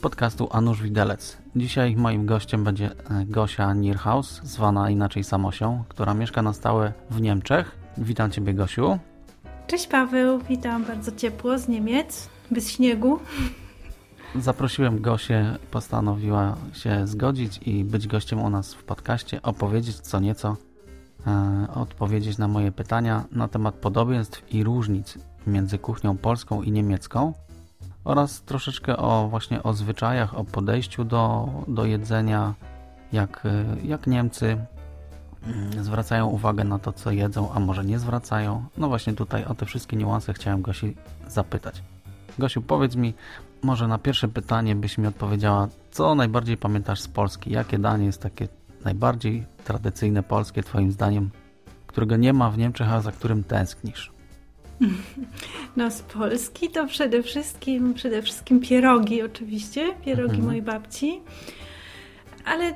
podcastu Anusz Widelec. Dzisiaj moim gościem będzie e, Gosia Nierhaus, zwana inaczej Samosią, która mieszka na stałe w Niemczech. Witam Ciebie Gosiu. Cześć Paweł, witam bardzo ciepło z Niemiec, bez śniegu. Zaprosiłem Gosię, postanowiła się zgodzić i być gościem u nas w podcaście, opowiedzieć co nieco, e, odpowiedzieć na moje pytania na temat podobieństw i różnic między kuchnią polską i niemiecką oraz troszeczkę o właśnie o zwyczajach, o podejściu do, do jedzenia, jak, e, jak Niemcy mm, zwracają uwagę na to, co jedzą, a może nie zwracają. No właśnie tutaj o te wszystkie niuanse chciałem Gosi zapytać. Gosiu, powiedz mi, może na pierwsze pytanie byś mi odpowiedziała, co najbardziej pamiętasz z Polski? Jakie danie jest takie najbardziej tradycyjne polskie twoim zdaniem, którego nie ma w Niemczech, a za którym tęsknisz? No z Polski to przede wszystkim, przede wszystkim pierogi oczywiście, pierogi Mhm. mojej babci. Ale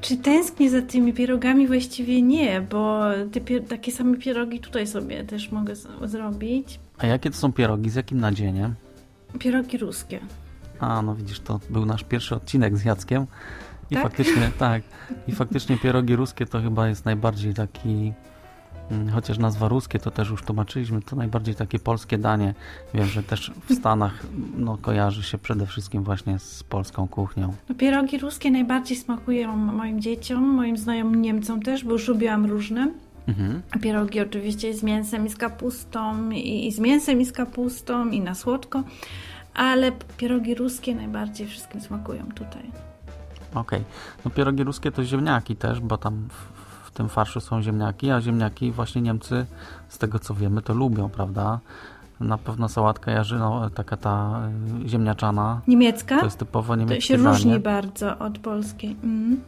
czy tęsknię za tymi pierogami? Właściwie nie, bo te takie same pierogi tutaj sobie też mogę zrobić. A jakie to są pierogi? Z jakim nadzieniem? Pierogi ruskie. A, no widzisz, to był nasz pierwszy odcinek z Jackiem. I Tak? faktycznie, tak. I faktycznie pierogi ruskie to chyba jest najbardziej taki, chociaż nazwa ruskie to też już tłumaczyliśmy, to najbardziej takie polskie danie. Wiem, że też w Stanach no, kojarzy się przede wszystkim właśnie z polską kuchnią. No, pierogi ruskie najbardziej smakują moim dzieciom, moim znajomym Niemcom też, bo już robiłam różne. Mhm. Pierogi oczywiście z mięsem i z kapustą, i, i z mięsem i z kapustą, i na słodko, ale pierogi ruskie najbardziej wszystkim smakują tutaj. Okej. No pierogi ruskie to ziemniaki też, bo tam w tym farszu są ziemniaki, a ziemniaki właśnie Niemcy, z tego co wiemy, to lubią, prawda? Na pewno sałatka jarzyno, taka ta y, ziemniaczana, Niemiecka? to jest typowo To niemieckie się różni danie. bardzo od polskiej. Mm.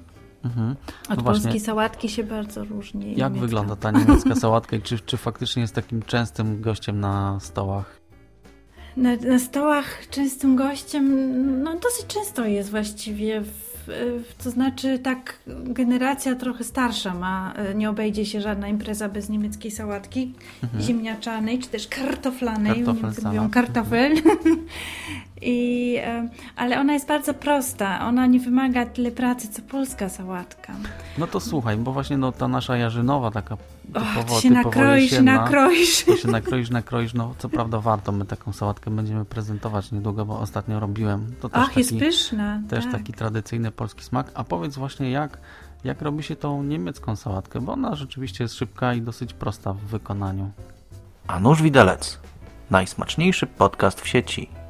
Mhm. Od No polskiej sałatki się bardzo różni. Jak niemiecka. wygląda ta niemiecka sałatka i czy, czy faktycznie jest takim częstym gościem na stołach? Na, na stołach częstym gościem, no dosyć często jest właściwie, w, to znaczy tak generacja trochę starsza ma, nie obejdzie się żadna impreza bez niemieckiej sałatki ziemniaczanej, czy też kartoflanej, Mhm. Kartofel mówią kartofel. I, e, ale ona jest bardzo prosta, ona nie wymaga tyle pracy, co polska sałatka. No to słuchaj, bo właśnie no, ta nasza jarzynowa taka typowo, ty się nakroisz, jesienna, nakroisz. To się nakroisz, nakroisz, no co prawda warto, my taką sałatkę będziemy prezentować niedługo, bo ostatnio robiłem. To też Ach, taki, jest pyszna. też tak. taki tradycyjny polski smak. A powiedz właśnie jak, jak robi się tą niemiecką sałatkę, bo ona rzeczywiście jest szybka i dosyć prosta w wykonaniu. A nóż widelec. Najsmaczniejszy podcast w sieci.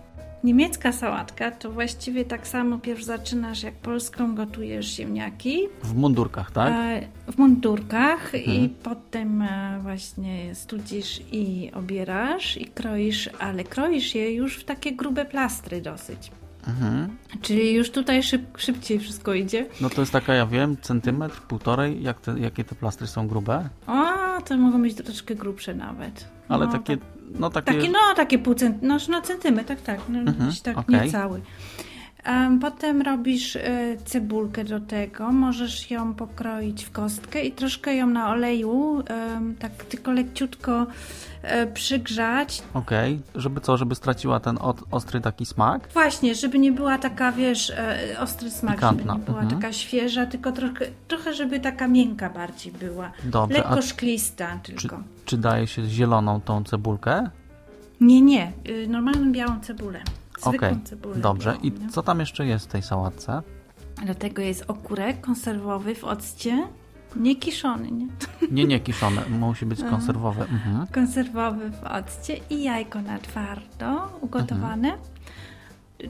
Niemiecka sałatka to właściwie tak samo pierw zaczynasz jak polską, gotujesz ziemniaki W mundurkach, tak? e, w mundurkach i Mhm. potem e, właśnie studzisz i obierasz i kroisz, ale kroisz je już w takie grube plastry dosyć. Mhm. Czyli już tutaj szyb, szybciej wszystko idzie. No to jest taka, ja wiem, centymetr, półtorej, jak te, jakie te plastry są grube? O, to mogą być troszeczkę grubsze nawet. Ale no, takie, tak- no takie... Takie, no, takie pół cent, no, no centymetr, tak, tak, no, Mhm, tak okej. niecały. Em, Potem robisz e, cebulkę do tego, możesz ją pokroić w kostkę i troszkę ją na oleju, tak tylko leciutko e, przygrzać. Okej, żeby co, żeby straciła ten ostry taki smak? Właśnie, żeby nie była taka, wiesz, e, ostry smak, Pikantna, żeby nie była mhm. taka świeża, tylko trochę, trochę, żeby taka miękka bardziej była. Dobrze, Lekko szklista czy, tylko. czy daje się zieloną tą cebulkę? Nie, nie, y, normalną białą cebulę. Zwykłą Okej, cebulę. dobrze. I co tam jeszcze jest w tej sałatce? Do tego jest okurek konserwowy w occie. Nie kiszony, nie? Nie, nie kiszone, musi być konserwowe. Mhm. Konserwowy w occie i jajko na twardo ugotowane.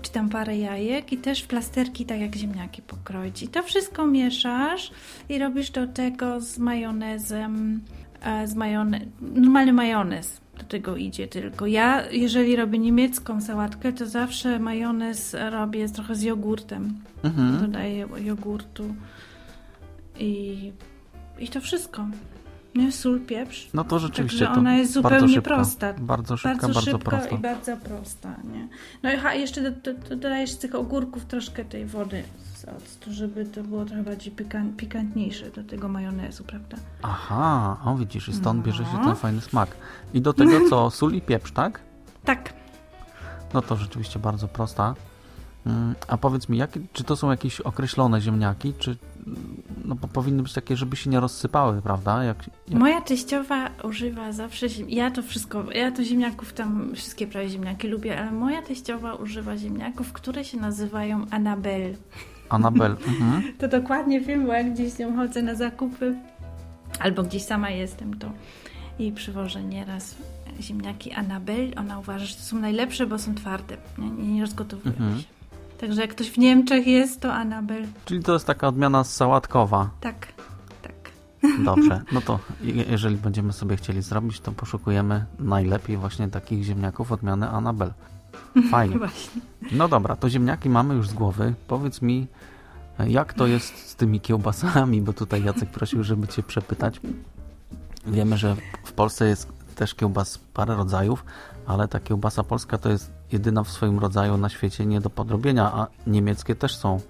Czy tam parę jajek i też w plasterki, tak jak ziemniaki pokroić. I to wszystko mieszasz i robisz do tego z majonezem, e, z majone... normalny majonez. Do tego idzie tylko. Ja, jeżeli robię niemiecką sałatkę, to zawsze majonez robię trochę z jogurtem. Mhm. Dodaję jogurtu. i, i to wszystko. Nie, sól, pieprz. No to rzeczywiście Także ona jest zupełnie szybko. prosta. Bardzo szybka, bardzo, bardzo, szybko prosta. i bardzo prosta, nie? No i ha, jeszcze do, do, do, dodajesz z tych ogórków troszkę tej wody z octu, żeby to było trochę bardziej pikan, pikantniejsze do tego majonezu, prawda? Aha, o widzisz, i stąd bierze się No. ten fajny smak. I do tego co? Sól i pieprz, tak? Tak. No to rzeczywiście bardzo prosta. Mm, A powiedz mi, jakie, czy to są jakieś określone ziemniaki, czy mm, no bo powinny być takie, żeby się nie rozsypały, prawda? Jak, jak... Moja teściowa używa zawsze, ziem- ja to wszystko, ja to ziemniaków tam, wszystkie prawie ziemniaki lubię, ale moja teściowa używa ziemniaków, które się nazywają Anabel. Anabel. Mhm. To dokładnie wiem, bo jak gdzieś z nią chodzę na zakupy, albo gdzieś sama jestem, to jej przywożę nieraz ziemniaki Anabel. Ona uważa, że to są najlepsze, bo są twarde, nie, nie rozgotowują Mhm. się. Także jak ktoś w Niemczech jest, to Anabel. Czyli to jest taka odmiana sałatkowa. Tak, tak. Dobrze, no to je- jeżeli będziemy sobie chcieli zrobić, to poszukujemy najlepiej właśnie takich ziemniaków odmiany Anabel. Fajnie. No dobra, to ziemniaki mamy już z głowy. Powiedz mi, jak to jest z tymi kiełbasami, bo tutaj Jacek prosił, żeby Cię przepytać. Wiemy, że w Polsce jest też kiełbas parę rodzajów, ale ta kiełbasa polska to jest jedyna w swoim rodzaju na świecie nie do podrobienia, a niemieckie też są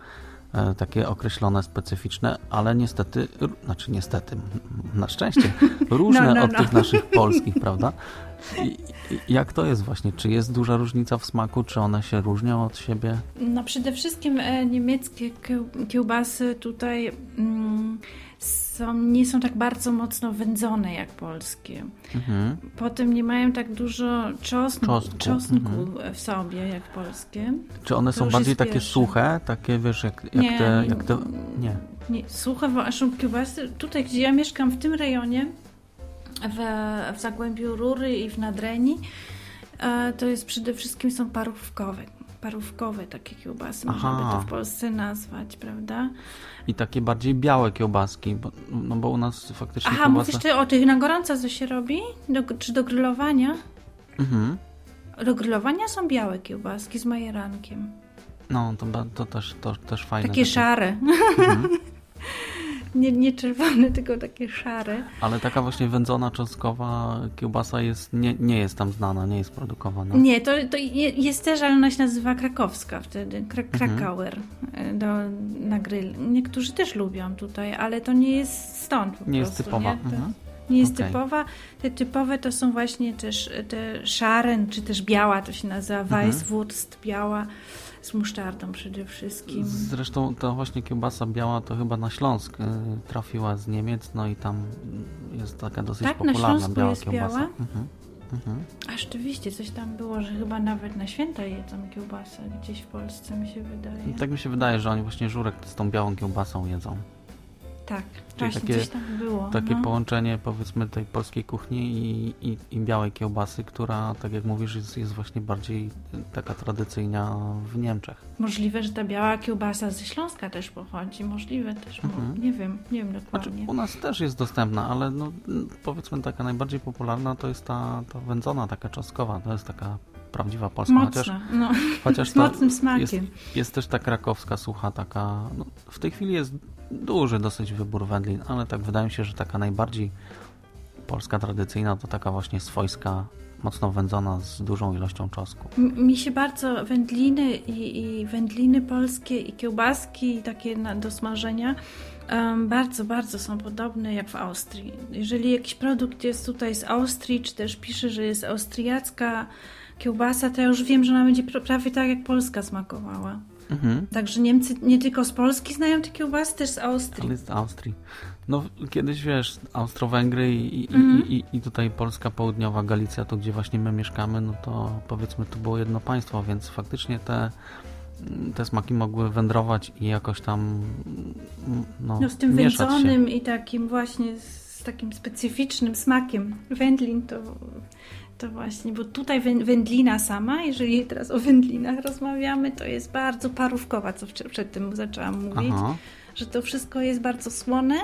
e, takie określone, specyficzne, ale niestety, znaczy niestety, na szczęście, różne No, no, od no. tych naszych polskich, prawda? I, jak to jest właśnie? Czy jest duża różnica w smaku? Czy one się różnią od siebie? No przede wszystkim e, niemieckie kieł- kiełbasy tutaj mm, są, nie są tak bardzo mocno wędzone jak polskie. Mhm. Potem nie mają tak dużo czosnku, Czosnku, czosnku mhm. w sobie jak polskie. Czy one To są bardziej takie pierwsze. suche? Takie wiesz, jak, jak Nie, te. Jak te nie. Nie, suche waszą kiełbasy. Tutaj, gdzie ja mieszkam, w tym rejonie, w, w Zagłębiu Rury i w Nadreni, e, to jest przede wszystkim są parówkowe. Parówkowe takie kiełbasy, można Aha. by to w Polsce nazwać, prawda? I takie bardziej białe kiełbaski, bo, no bo u nas faktycznie Aha, kiełbasa... mówisz ty o tych na gorąco, co się robi? Do, czy do grillowania? Mhm. Do grillowania są białe kiełbaski z majerankiem. No, to, to też, to też fajne. Takie szare. Mhm. nie, nie czerwone, tylko takie szare. Ale taka właśnie wędzona czosnkowa kiełbasa jest, nie, nie jest tam znana, nie jest produkowana. Nie, to, to je- jest też, ale ona się nazywa krakowska wtedy, Kra Mhm. Krakauer e, do, na grill. Niektórzy też lubią tutaj, ale to nie jest stąd po Nie jest prostu, typowa. Nie, to Mhm. nie jest Okej. typowa. Te typowe to są właśnie też te szaren, czy też biała, to się nazywa Mhm. Weisswurst, biała, z musztardą przede wszystkim. Zresztą ta właśnie kiełbasa biała to chyba na Śląsk y, trafiła z Niemiec, no i tam jest taka dosyć Tak, na popularna Śląsku biała jest kiełbasa. biała? Mhm. Mhm. A rzeczywiście, coś tam było, że chyba nawet na święta jedzą kiełbasę gdzieś w Polsce, mi się wydaje. I tak mi się wydaje, że oni właśnie żurek z tą białą kiełbasą jedzą. Tak, Czyli właśnie takie- coś tam było. Takie no. połączenie powiedzmy tej polskiej kuchni i, i, i białej kiełbasy, która tak jak mówisz jest, jest właśnie bardziej taka tradycyjna w Niemczech. Możliwe, że ta biała kiełbasa ze Śląska też pochodzi. Możliwe też. Mhm. Nie wiem, nie wiem Znaczy, dokładnie. u nas też jest dostępna, ale no, powiedzmy taka najbardziej popularna to jest ta, ta wędzona, taka czosnkowa. To jest taka prawdziwa polska. Chociaż, Mocna. No, chociaż z mocnym jest, smakiem. jest też ta krakowska sucha, taka. No, w tej chwili jest duży dosyć wybór wędlin, ale tak wydaje mi się, że taka najbardziej polska tradycyjna to taka właśnie swojska, mocno wędzona z dużą ilością czosnku. Mi się bardzo wędliny i, i wędliny polskie i kiełbaski takie na, do smażenia em, bardzo, bardzo są podobne jak w Austrii. Jeżeli jakiś produkt jest tutaj z Austrii, czy też pisze, że jest austriacka kiełbasa, to ja już wiem, że ona będzie pra- prawie tak jak polska smakowała. Mhm. Także Niemcy nie tylko z Polski znają te kiełbasy, też z Austrii. Ale z Austrii. No kiedyś wiesz, Austro-Węgry i, Mhm. i, i tutaj Polska Południowa, Galicja, tu gdzie właśnie my mieszkamy, no to powiedzmy to było jedno państwo, więc faktycznie te, te smaki mogły wędrować i jakoś tam no, No z tym wędzonym i takim właśnie z takim specyficznym smakiem. Wędlin to, to właśnie, bo tutaj wę- wędlina sama, jeżeli teraz o wędlinach rozmawiamy, to jest bardzo parówkowa, co przed tym zaczęłam mówić, Aha. że to wszystko jest bardzo słone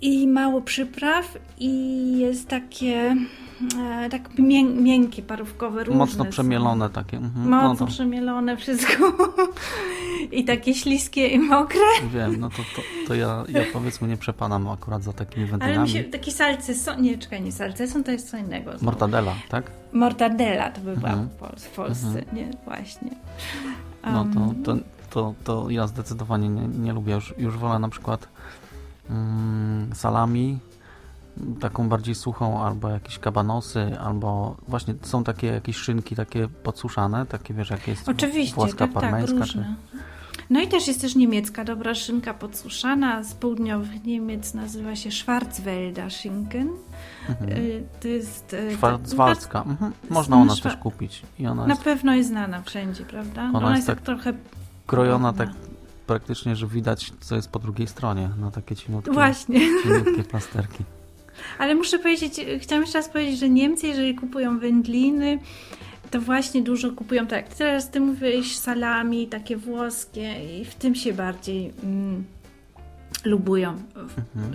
i mało przypraw i jest takie e, tak mię, miękkie, parówkowe, różne Mocno są. przemielone takie. Mhm. Mocno no przemielone wszystko. I takie śliskie i mokre. wiem, no to, to, to ja, ja powiedzmy nie przepadam akurat za takimi Ale mi wędlinami. się taki salceson, nie czekaj, nie salceson, to jest co innego. znowu. Mortadela, tak? Mortadela to by była Mhm. w, Pol- w Polsce, nie, właśnie. No Um, to, to, to, to ja zdecydowanie nie, nie lubię. Już, już wolę na przykład mm, salami, taką bardziej suchą, albo jakieś kabanosy, albo właśnie są takie jakieś szynki takie podsuszane, takie wiesz, jak jest Oczywiście, włoska, tak, tak, parmeńska. różne. No i też jest też niemiecka dobra szynka podsuszana z południowych Niemiec, nazywa się Schwarzwälder Schinken. Y, To jest... y, to- Schwarzwaldzka. Mhm. Można Szwa- też kupić. I ona Na jest pewno jest znana wszędzie, prawda? Ona Ona, jest tak tak trochę... krojona tak praktycznie, że widać, co jest po drugiej stronie, na takie cieniutkie, Właśnie. cieniutkie plasterki. Ale muszę powiedzieć, chciałam jeszcze raz powiedzieć, że Niemcy, jeżeli kupują wędliny, to właśnie dużo kupują tak. Teraz ty mówiłeś salami, takie włoskie i w tym się bardziej mm, lubują.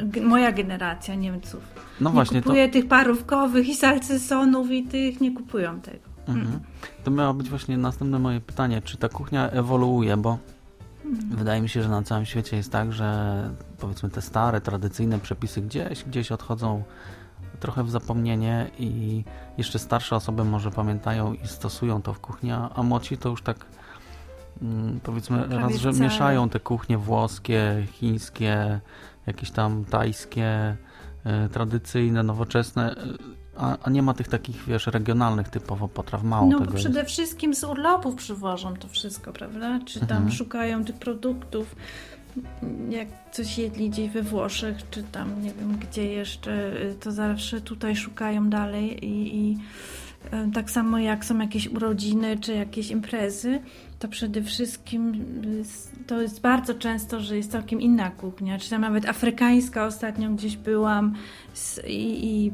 G- Moja generacja Niemców. No nie właśnie, to, kupuje tych parówkowych i salcesonów i tych, nie kupują tego. Mhm. To miało być właśnie następne moje pytanie, czy ta kuchnia ewoluuje, bo wydaje mi się, że na całym świecie jest tak, że powiedzmy te stare, tradycyjne przepisy gdzieś, gdzieś odchodzą trochę w zapomnienie i jeszcze starsze osoby może pamiętają i stosują to w kuchni, a młodsi to już tak mm, powiedzmy raz, że mieszają te kuchnie włoskie, chińskie, jakieś tam tajskie, y, tradycyjne, nowoczesne, y, a, a nie ma tych takich, wiesz, regionalnych typowo potraw, mało No bo jest. przede wszystkim z urlopów przywożą to wszystko, prawda? Czy tam Mhm. szukają tych produktów, jak coś jedli gdzieś we Włoszech, czy tam nie wiem gdzie jeszcze, y, to zawsze tutaj szukają dalej i, i y, tak samo jak są jakieś urodziny, czy jakieś imprezy, to przede wszystkim y, to jest bardzo często, że jest całkiem inna kuchnia, czy tam nawet afrykańska ostatnio gdzieś byłam i, i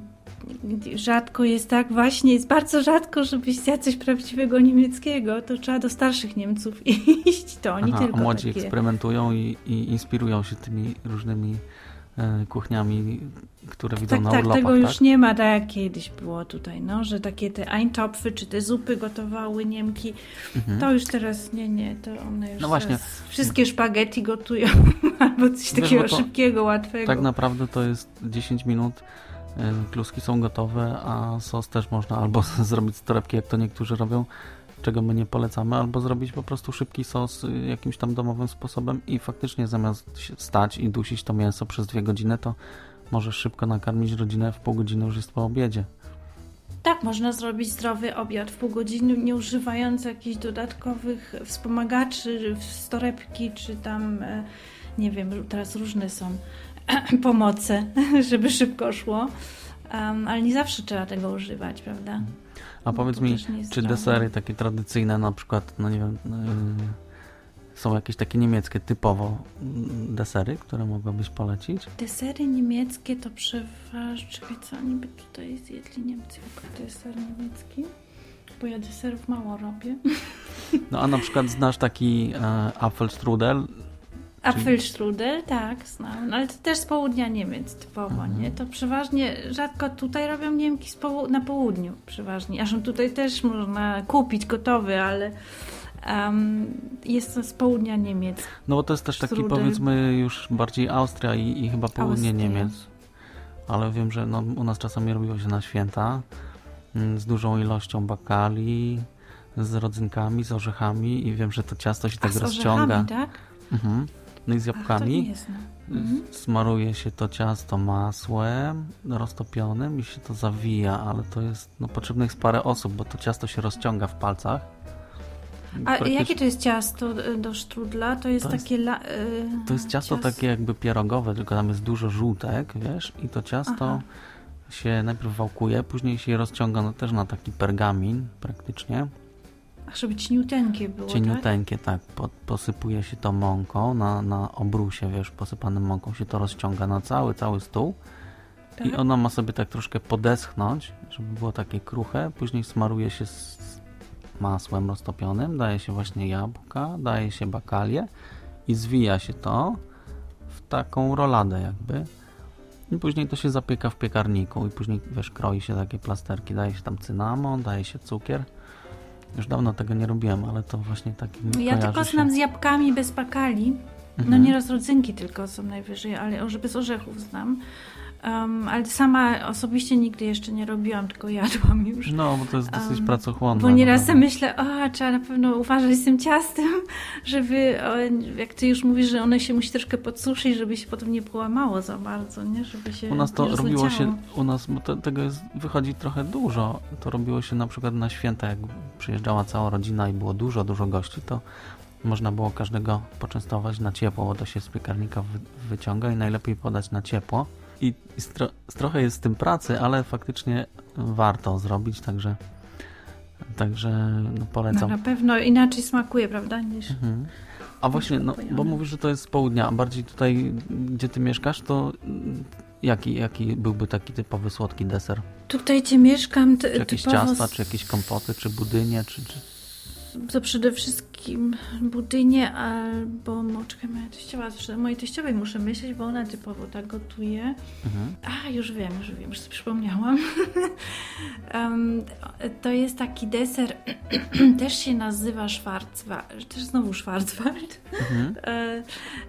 rzadko jest tak, właśnie jest bardzo rzadko, żebyś zjadł coś prawdziwego niemieckiego, to trzeba do starszych Niemców iść, to oni Aha, tylko młodzi takie... eksperymentują i, i inspirują się tymi różnymi e, kuchniami, które widzą Tak, na tak, urlopach, tego tak? już nie ma tak jak kiedyś było tutaj, no, że takie te Eintopfy czy te zupy gotowały Niemki, to już teraz nie, nie, to one już Mhm. No właśnie. wszystkie szpaghetti gotują albo coś Wiesz, takiego to szybkiego, łatwego. Tak naprawdę to jest 10 minut, kluski są gotowe, a sos też można albo zrobić z torebki, jak to niektórzy robią, czego my nie polecamy, albo zrobić po prostu szybki sos y, jakimś tam domowym sposobem i faktycznie zamiast stać i dusić to mięso przez dwie godziny, to możesz szybko nakarmić rodzinę, w pół godziny już jest po obiedzie. Tak, można zrobić zdrowy obiad w pół godziny, nie używając jakichś dodatkowych wspomagaczy, torebki, czy tam, e, nie wiem, teraz różne są pomoce, żeby szybko szło. Um, ale nie zawsze trzeba tego używać, prawda? A powiedz mi, czy desery takie tradycyjne, na przykład, no nie wiem, yy, są jakieś takie niemieckie typowo mm, desery, które mogłabyś polecić? Desery niemieckie to przeważnie... Czekaj, co oni by tutaj zjedli Niemcy jako deser niemiecki? Bo ja deserów mało robię. No a na przykład znasz taki e, Apfelstrudel, Apfelstrudel, tak, znam, no, ale to też z południa Niemiec typowo, Mhm. nie? To przeważnie, rzadko tutaj robią Niemki połu- na południu przeważnie, aż tutaj też można kupić gotowy, ale em, jest to z południa Niemiec. no bo to jest też taki Strudel. powiedzmy już bardziej Austria i, i chyba południe Austria. Niemiec. Ale wiem, że no, u nas czasami robiło się na święta mm, z dużą ilością bakali, z rodzynkami, z orzechami i wiem, że to ciasto się A tak z rozciąga. orzechami, tak? Mhm. No i z Ach, jabłkami. nie znam. Mhm. Smaruje się to ciasto masłem roztopionym i się to zawija, ale to jest, no potrzebnych jest parę osób, bo to ciasto się rozciąga w palcach. A Praktycznie- jakie to jest ciasto y, do sztrudla? To jest To jest- takie... La, y, To jest ciasto takie jakby pierogowe, tylko tam jest dużo żółtek, wiesz, i to ciasto Aha. się najpierw wałkuje, później się je rozciąga no, też na taki pergamin praktycznie. Ach, żeby cieniuteńkie było, tak? Cieniuteńkie, tak. Po, posypuje się to mąką na, na obrusie, wiesz, posypanym mąką się to rozciąga na cały, cały stół. I Tak? ono ma sobie tak troszkę podeschnąć, żeby było takie kruche. Później smaruje się z masłem roztopionym, daje się właśnie jabłka, daje się bakalię i zwija się to w taką roladę jakby. I później to się zapieka w piekarniku i później, wiesz, kroi się takie plasterki, daje się tam cynamon, daje się cukier. Już dawno tego nie robiłem, ale to właśnie tak mi Ja tylko się. znam z jabłkami bez bakali. No Mhm. nieraz rodzynki tylko są najwyżej, ale orze- bez orzechów znam. Um, ale sama osobiście nigdy jeszcze nie robiłam, tylko jadłam już. No, bo to jest dosyć Um, pracochłonne. Bo nieraz no. sobie myślę, o, trzeba na pewno uważać z tym ciastem, żeby, o, jak ty już mówisz, że one się musi troszkę podsuszyć, żeby się potem nie połamało za bardzo, nie? Żeby się U nas to robiło się, u nas, bo to, tego jest, wychodzi trochę dużo. To robiło się na przykład na święta, jak przyjeżdżała cała rodzina i było dużo, dużo gości, to można było każdego poczęstować na ciepło, bo to się z piekarnika wy, wyciąga i najlepiej podać na ciepło. I, i stro, trochę jest z tym pracy, ale faktycznie warto zrobić, także także no, No, polecam. na pewno inaczej smakuje, prawda, niż... Mhm. A właśnie, no, bo mówisz, że to jest z południa, a bardziej tutaj, gdzie ty mieszkasz, to jaki, jaki byłby taki typowy słodki deser? Tutaj, gdzie mieszkam, to, Czy jakieś typowo ciasta, czy jakieś kompoty, czy budynie, czy... czy... To przede wszystkim budynie albo, czekaj, moja teściowa, o mojej teściowej muszę myśleć, bo ona typowo tak gotuje. Mhm. A, już wiem, już wiem, już sobie przypomniałam. Em, to jest taki deser, też się nazywa Schwarzwald, też znowu Schwarzwald. Mhm. E,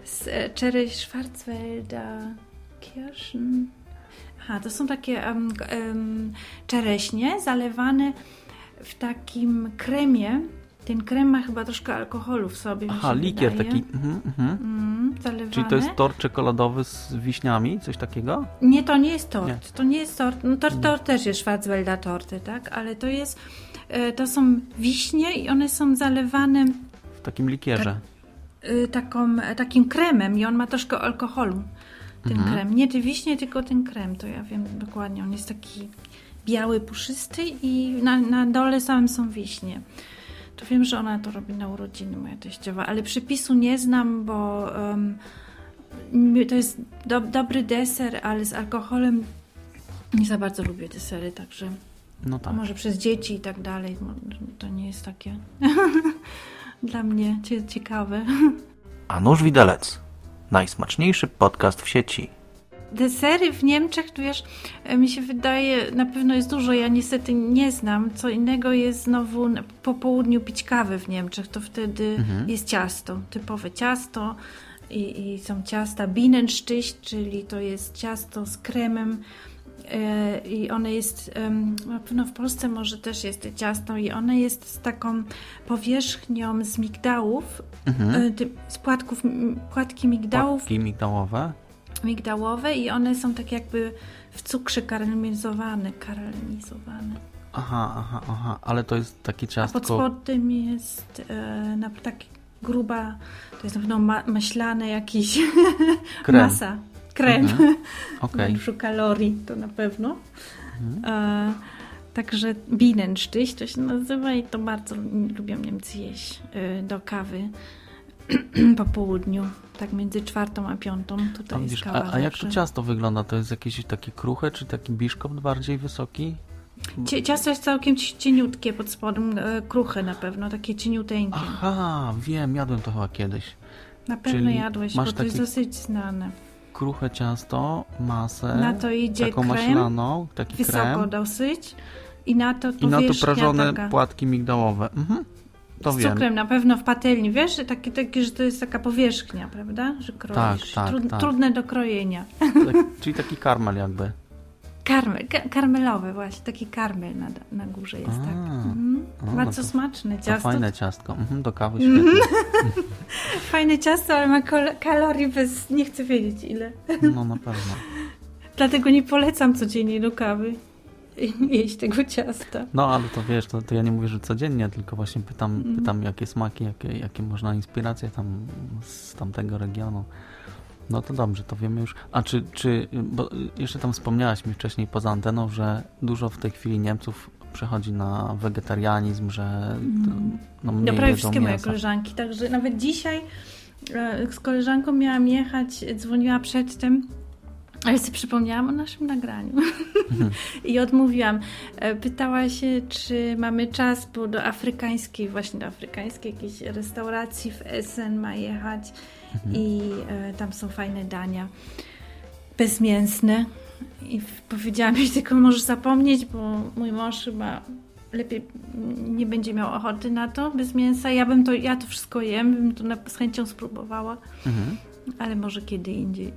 z e, Czereś Schwarzwälda Kirschen. Aha, to są takie k- em, czereśnie zalewane w takim kremie. Ten krem ma chyba troszkę alkoholu w sobie. Aha, likier wydaje. taki. Mhm, mhm. Mm. Czyli to jest tort czekoladowy z wiśniami, coś takiego? Nie, to nie jest tort. Nie. To nie jest tort. No, tort, tort też jest Schwarzwälda torty, tak? Ale to jest, e, to są wiśnie i one są zalewane W takim likierze. y, taką, takim kremem i on ma troszkę alkoholu. Ten Mhm. krem. Nie te wiśnie, tylko ten krem. To ja wiem dokładnie. On jest taki biały, puszysty i na, na dole samym są wiśnie. To wiem, że ona to robi na urodziny, moja teściowa, ale przepisu nie znam, bo mi- to jest do, dobry deser, ale z alkoholem nie za bardzo lubię desery, także No tak. może przez dzieci i tak dalej. To nie jest takie dla mnie cie- ciekawe. A nóż widelec. Najsmaczniejszy podcast w sieci. Desery w Niemczech, tu wiesz, e, mi się wydaje, na pewno jest dużo, ja niestety nie znam. Co innego jest znowu po południu pić kawę w Niemczech, to wtedy Mhm. jest ciasto, typowe ciasto i, i są ciasta Bienenstich, czyli to jest ciasto z kremem e, i one jest, na pewno w Polsce może też jest to ciasto i one jest z taką powierzchnią z migdałów, Mhm. e, z płatków, płatki migdałów Płatki migdałowe. Migdałowe i one są tak jakby w cukrze karmelizowane, karmelizowane. Aha, aha, aha. Ale to jest takie A ciastko... pod spodem jest e, na, tak gruba, to jest na pewno ma, maślane jakiś Krem. masa, krem. Mhm. Okej. Dużo kalorii, to na pewno. Mhm. E, także Bienenstich to się nazywa i to bardzo lubią Niemcy jeść e, do kawy po południu, tak między czwartą a piątą. A, Tutaj jest widzisz, kawa a, a jak to ciasto wygląda? To jest jakieś takie kruche, czy taki biszkopt bardziej wysoki? Ciasto jest całkiem ci- cieniutkie pod spodem, e, kruche na pewno, takie cieniuteńkie. Aha, wiem, jadłem to chyba kiedyś. na pewno czyli jadłeś, bo to jest dosyć znane. Kruche ciasto, masę, Na to idzie taką krem, maślaną, taki Wysoko krem dosyć i na to i na to prażone taka, płatki migdałowe. Mhm. To z wiem. cukrem na pewno w patelni, wiesz, że takie, takie, że to jest taka powierzchnia, prawda, że kroisz. tak, Trud, tak. Trudne do krojenia. Tak, czyli taki karmel jakby. Karmel, ka- karmelowy właśnie, taki karmel na, na górze jest, tak. A, Mhm. a, no Bardzo to- smaczne To ciasto. fajne ciastko. Mhm, do kawy świetne. Fajne ciasto, ale ma kalorii bez, nie chcę wiedzieć ile. No na pewno. Dlatego nie polecam codziennie do kawy jeść tego ciasta. No ale to wiesz, to, to ja nie mówię, że codziennie, tylko właśnie pytam, Mhm. pytam jakie smaki, jakie, jakie można inspiracje tam z tamtego regionu. No to dobrze, to wiemy już. A czy, czy bo jeszcze tam wspomniałaś mi wcześniej poza anteną, że dużo w tej chwili Niemców przechodzi na wegetarianizm, że no, mniej No prawie wszystkie moje mięsa. koleżanki, także nawet dzisiaj e, z koleżanką miałam jechać, dzwoniła przedtem, ale sobie przypomniałam o naszym nagraniu i odmówiłam. E, Pytała się, czy mamy czas, bo do afrykańskiej, właśnie do afrykańskiej jakiejś restauracji w Essen ma jechać i e, tam są fajne dania. bezmięsne. I w- powiedziała mi tylko, możesz zapomnieć, bo mój mąż chyba lepiej nie będzie miał ochoty na to bez mięsa. Ja bym to, ja to wszystko jem, bym to na, z chęcią spróbowała, Mhm. ale może kiedy indziej.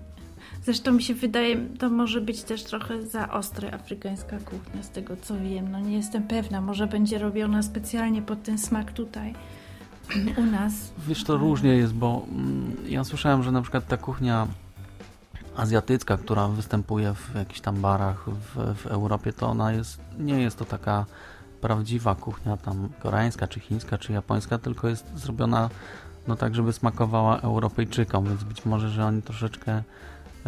Zresztą mi się wydaje, to może być też trochę za ostre afrykańska kuchnia, z tego co wiem. No nie jestem pewna, może będzie robiona specjalnie pod ten smak tutaj u nas. Wiesz, to różnie jest, bo mm, ja słyszałem, że na przykład ta kuchnia azjatycka, która występuje w jakichś tam barach w, w Europie, to ona jest, nie jest to taka prawdziwa kuchnia tam koreańska, czy chińska, czy japońska, tylko jest zrobiona no tak, żeby smakowała Europejczykom, więc być może, że oni troszeczkę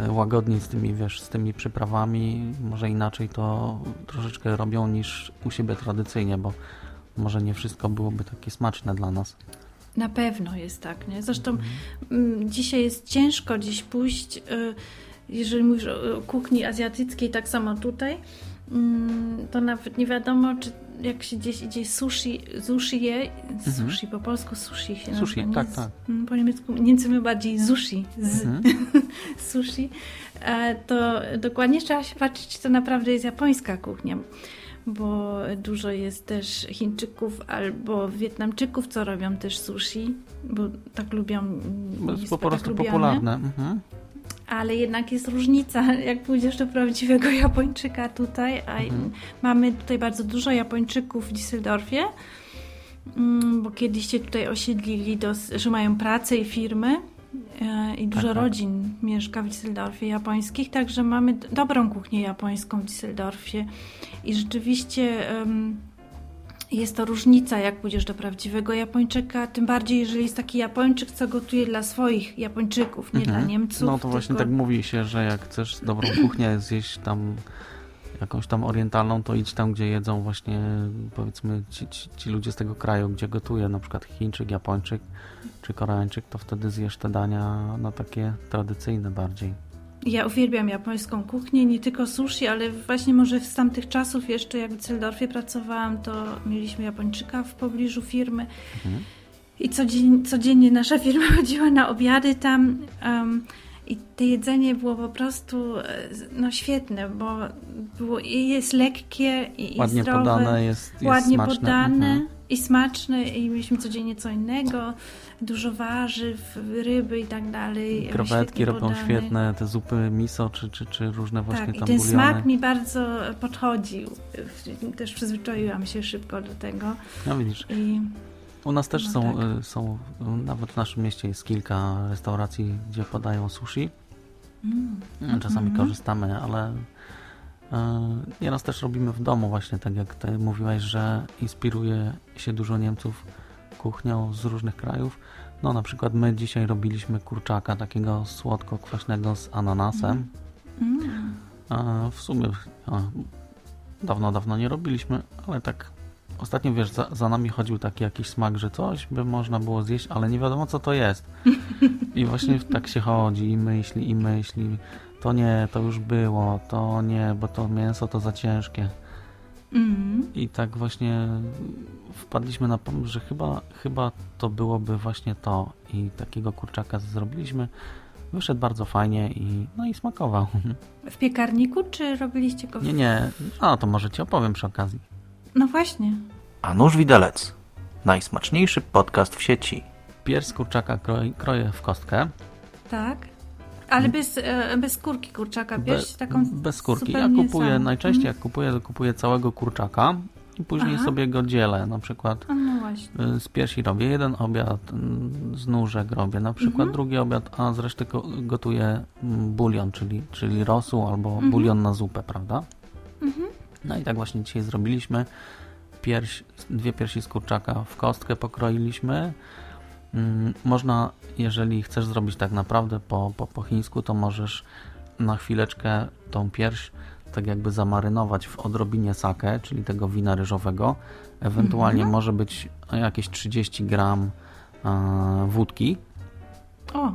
łagodniej z tymi, wiesz, z tymi przyprawami, może inaczej to troszeczkę robią niż u siebie tradycyjnie, bo może nie wszystko byłoby takie smaczne dla nas. Na pewno jest tak, nie? Zresztą mm, dzisiaj jest ciężko gdzieś pójść, y, jeżeli mówisz o o kuchni azjatyckiej, tak samo tutaj, mm, to nawet nie wiadomo, czy jak się gdzieś idzie sushi, sushi je, sushi po polsku sushi się Mhm. Sushi, nazywa, tak, tak. Mm, Po niemiecku, Niemcy my bardziej sushi, z Mhm. sushi, e, to dokładnie trzeba się patrzeć, czy to naprawdę jest japońska kuchnia, bo dużo jest też Chińczyków albo Wietnamczyków, co robią też sushi, bo tak lubią. Bo jest po tak prostu lubiane. popularne. Mhm. Ale jednak jest różnica, jak pójdziesz do prawdziwego Japończyka tutaj, a Mhm. mamy tutaj bardzo dużo Japończyków w Düsseldorfie, mm, bo kiedyś się tutaj osiedlili, dos- że mają pracę i firmy e, i dużo Tak, tak. rodzin mieszka w Düsseldorfie japońskich, także mamy dobrą kuchnię japońską w Düsseldorfie i rzeczywiście em, jest to różnica, jak pójdziesz do prawdziwego Japończyka, tym bardziej, jeżeli jest taki Japończyk, co gotuje dla swoich Japończyków, nie Mhm. dla Niemców. No to właśnie tylko- tak mówi się, że jak chcesz dobrą kuchnię zjeść tam jakąś tam orientalną, to idź tam, gdzie jedzą właśnie powiedzmy ci, ci, ci ludzie z tego kraju, gdzie gotuje na przykład Chińczyk, Japończyk czy Koreańczyk, to wtedy zjesz te dania no takie tradycyjne bardziej. Ja uwielbiam japońską kuchnię, nie tylko sushi, ale właśnie może z tamtych czasów jeszcze jak w Düsseldorfie pracowałam, to mieliśmy Japończyka w pobliżu firmy Mhm. i codziennie, codziennie nasza firma chodziła na obiady tam em, i to jedzenie było po prostu e, no świetne, bo było, i jest lekkie i, i Ładnie zdrowe, podane jest, jest ładnie smaczne. podane Mhm. I smaczne i mieliśmy codziennie co innego, dużo warzyw, ryby i tak dalej. Krowetki robią podane. świetne, te zupy miso czy, czy, czy różne właśnie Tak, i tam ten buliony. smak mi bardzo podchodził. Też przyzwyczaiłam się szybko do tego. No widzisz, I u nas też No są, tak. y, są, nawet w naszym mieście jest kilka restauracji, gdzie podają sushi. Mm. Czasami Mhm. korzystamy, ale nieraz też robimy w domu właśnie, tak jak ty mówiłaś, że inspiruje się dużo Niemców kuchnią z różnych krajów. No na przykład my dzisiaj robiliśmy kurczaka takiego słodko-kwaśnego z ananasem. Mm. A w sumie a, dawno, dawno nie robiliśmy, ale tak ostatnio wiesz, za, za nami chodził taki jakiś smak, że coś by można było zjeść, ale nie wiadomo co to jest. I właśnie tak się chodzi i myśli, i myśli. To nie, to już było, to nie, bo to mięso to za ciężkie. Mm. I tak właśnie wpadliśmy na pomysł, że chyba, chyba to byłoby właśnie to. I takiego kurczaka zrobiliśmy. Wyszedł bardzo fajnie i no i smakował. W piekarniku, czy robiliście go w... Nie, nie. A to może ci opowiem przy okazji. No właśnie. A nóż widelec. Najsmaczniejszy podcast w sieci. Pierś z kurczaka kroj, kroję w kostkę. Tak. Ale bez, e, bez skórki kurczaka, bierz taką bez skórki. Ja kupuję, samą. najczęściej Mhm. jak kupuję, to kupuję całego kurczaka i później Aha. sobie go dzielę. Na przykład A no właśnie. y, z piersi robię jeden obiad, mm, z nóżek robię na przykład Mhm. drugi obiad, a z reszty go- gotuję mm, bulion, czyli, czyli rosół albo Mhm. bulion na zupę, prawda? Mhm. No i tak właśnie dzisiaj zrobiliśmy. Pierś, dwie piersi z kurczaka w kostkę pokroiliśmy. Mm, Można, jeżeli chcesz zrobić tak naprawdę po, po, po chińsku, to możesz na chwileczkę tą pierś tak jakby zamarynować w odrobinie sake, czyli tego wina ryżowego. Ewentualnie Mhm. może być jakieś 30 gram e, wódki. O,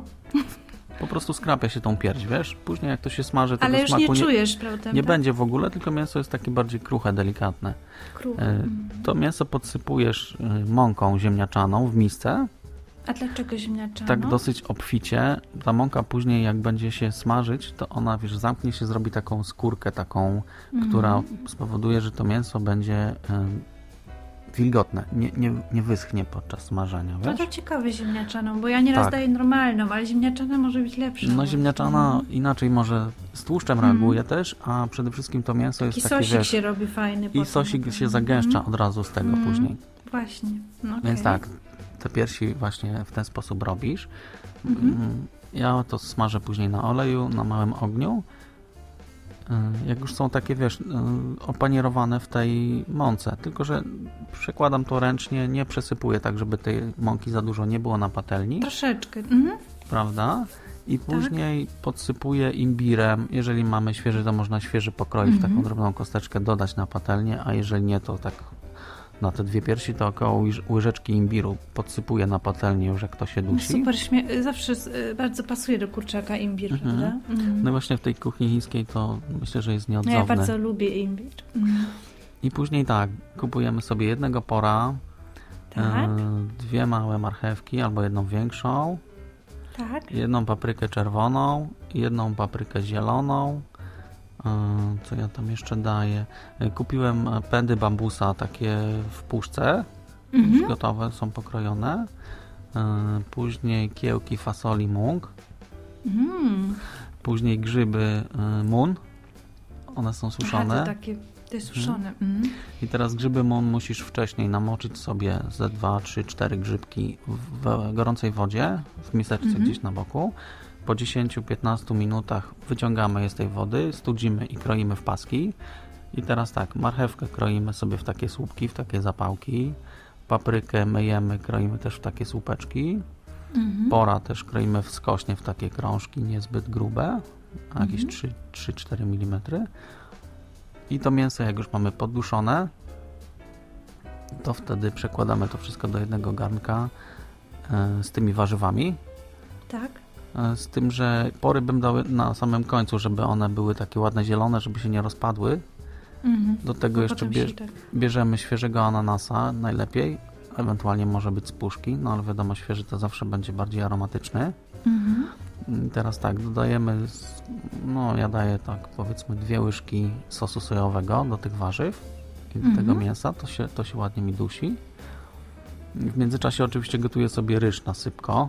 Po prostu skrapia się tą pierś, wiesz? Później jak to się smaży, tego ale już nie czujesz, prawda? nie będzie w ogóle, tylko mięso jest takie bardziej kruche, delikatne. Kruch. E, To mięso podsypujesz y, mąką ziemniaczaną w misce A dlaczego ziemniaczana? tak dosyć obficie. Ta mąka później jak będzie się smażyć, to ona, wiesz, zamknie się, zrobi taką skórkę taką, która spowoduje, że to mięso będzie wilgotne, nie, nie, nie wyschnie podczas smażenia, No wiesz? to ciekawe ziemniaczaną, bo ja nieraz Tak. daję normalną, ale ziemniaczana może być lepsza. No właśnie. ziemniaczana inaczej może z tłuszczem reaguje też, a przede wszystkim to mięso Taki jest takie, sosik wiesz, się robi fajny. i potem sosik się zagęszcza Mhm. od razu z tego Mhm. później. Właśnie. No, Więc okej. tak, te piersi właśnie w ten sposób robisz. Mm, Ja to smażę później na oleju, na małym ogniu. Y, Jak już są takie, wiesz, y, opanierowane w tej mące, tylko że przekładam to ręcznie, nie przesypuję tak, żeby tej mąki za dużo nie było na patelni, Troszeczkę. Mhm. prawda? I Tak. później podsypuję imbirem. Jeżeli mamy świeży, to można świeży pokroić w Mhm. taką drobną kosteczkę, dodać na patelnię, a jeżeli nie, to tak na te dwie piersi to około łyż- łyżeczki imbiru podsypuję na patelnię już jak to się No dusi. super, śmie- zawsze y, bardzo pasuje do kurczaka imbir, Mhm. prawda? Mhm. No właśnie w tej kuchni chińskiej to myślę, że jest No nieodzowne. ja bardzo lubię imbir. Mhm. I później tak, kupujemy sobie jednego pora, Tak, e, dwie małe marchewki albo jedną większą, tak. jedną paprykę czerwoną, jedną paprykę zieloną. Co ja tam jeszcze daję? E, Kupiłem pędy bambusa takie w puszce, już Mhm. gotowe, są pokrojone. E, Później kiełki fasoli mung, Mhm. później grzyby e, mun. One są Aha, suszone. to takie, te suszone. Mhm. I teraz grzyby mun musisz wcześniej namoczyć sobie ze 2, 3, 4 grzybki w gorącej wodzie, w miseczce Mhm. gdzieś na boku. Po 10-15 minutach wyciągamy je z tej wody, studzimy i kroimy w paski. I teraz tak, marchewkę kroimy sobie w takie słupki, w takie zapałki. Paprykę myjemy, kroimy też w takie słupeczki. Mhm. Pora też kroimy w skośnie w takie krążki niezbyt grube, a jakieś Mhm. 3 3-4 mm. I to mięso, jak już mamy podduszone, to wtedy przekładamy to wszystko do jednego garnka e, z tymi warzywami. Tak. E, Z tym, że pory bym dał na samym końcu, żeby one były takie ładne zielone, żeby się nie rozpadły. Mhm. Do tego Bo jeszcze bierz, tak- bierzemy świeżego ananasa najlepiej. Ewentualnie może być z puszki, no ale wiadomo, świeży to zawsze będzie bardziej aromatyczny. Mhm. I Teraz tak, dodajemy, no ja daję tak powiedzmy dwie łyżki sosu sojowego do tych warzyw i do Mhm. tego mięsa, to się, to się ładnie mi dusi. W międzyczasie oczywiście gotuję sobie ryż na sypko.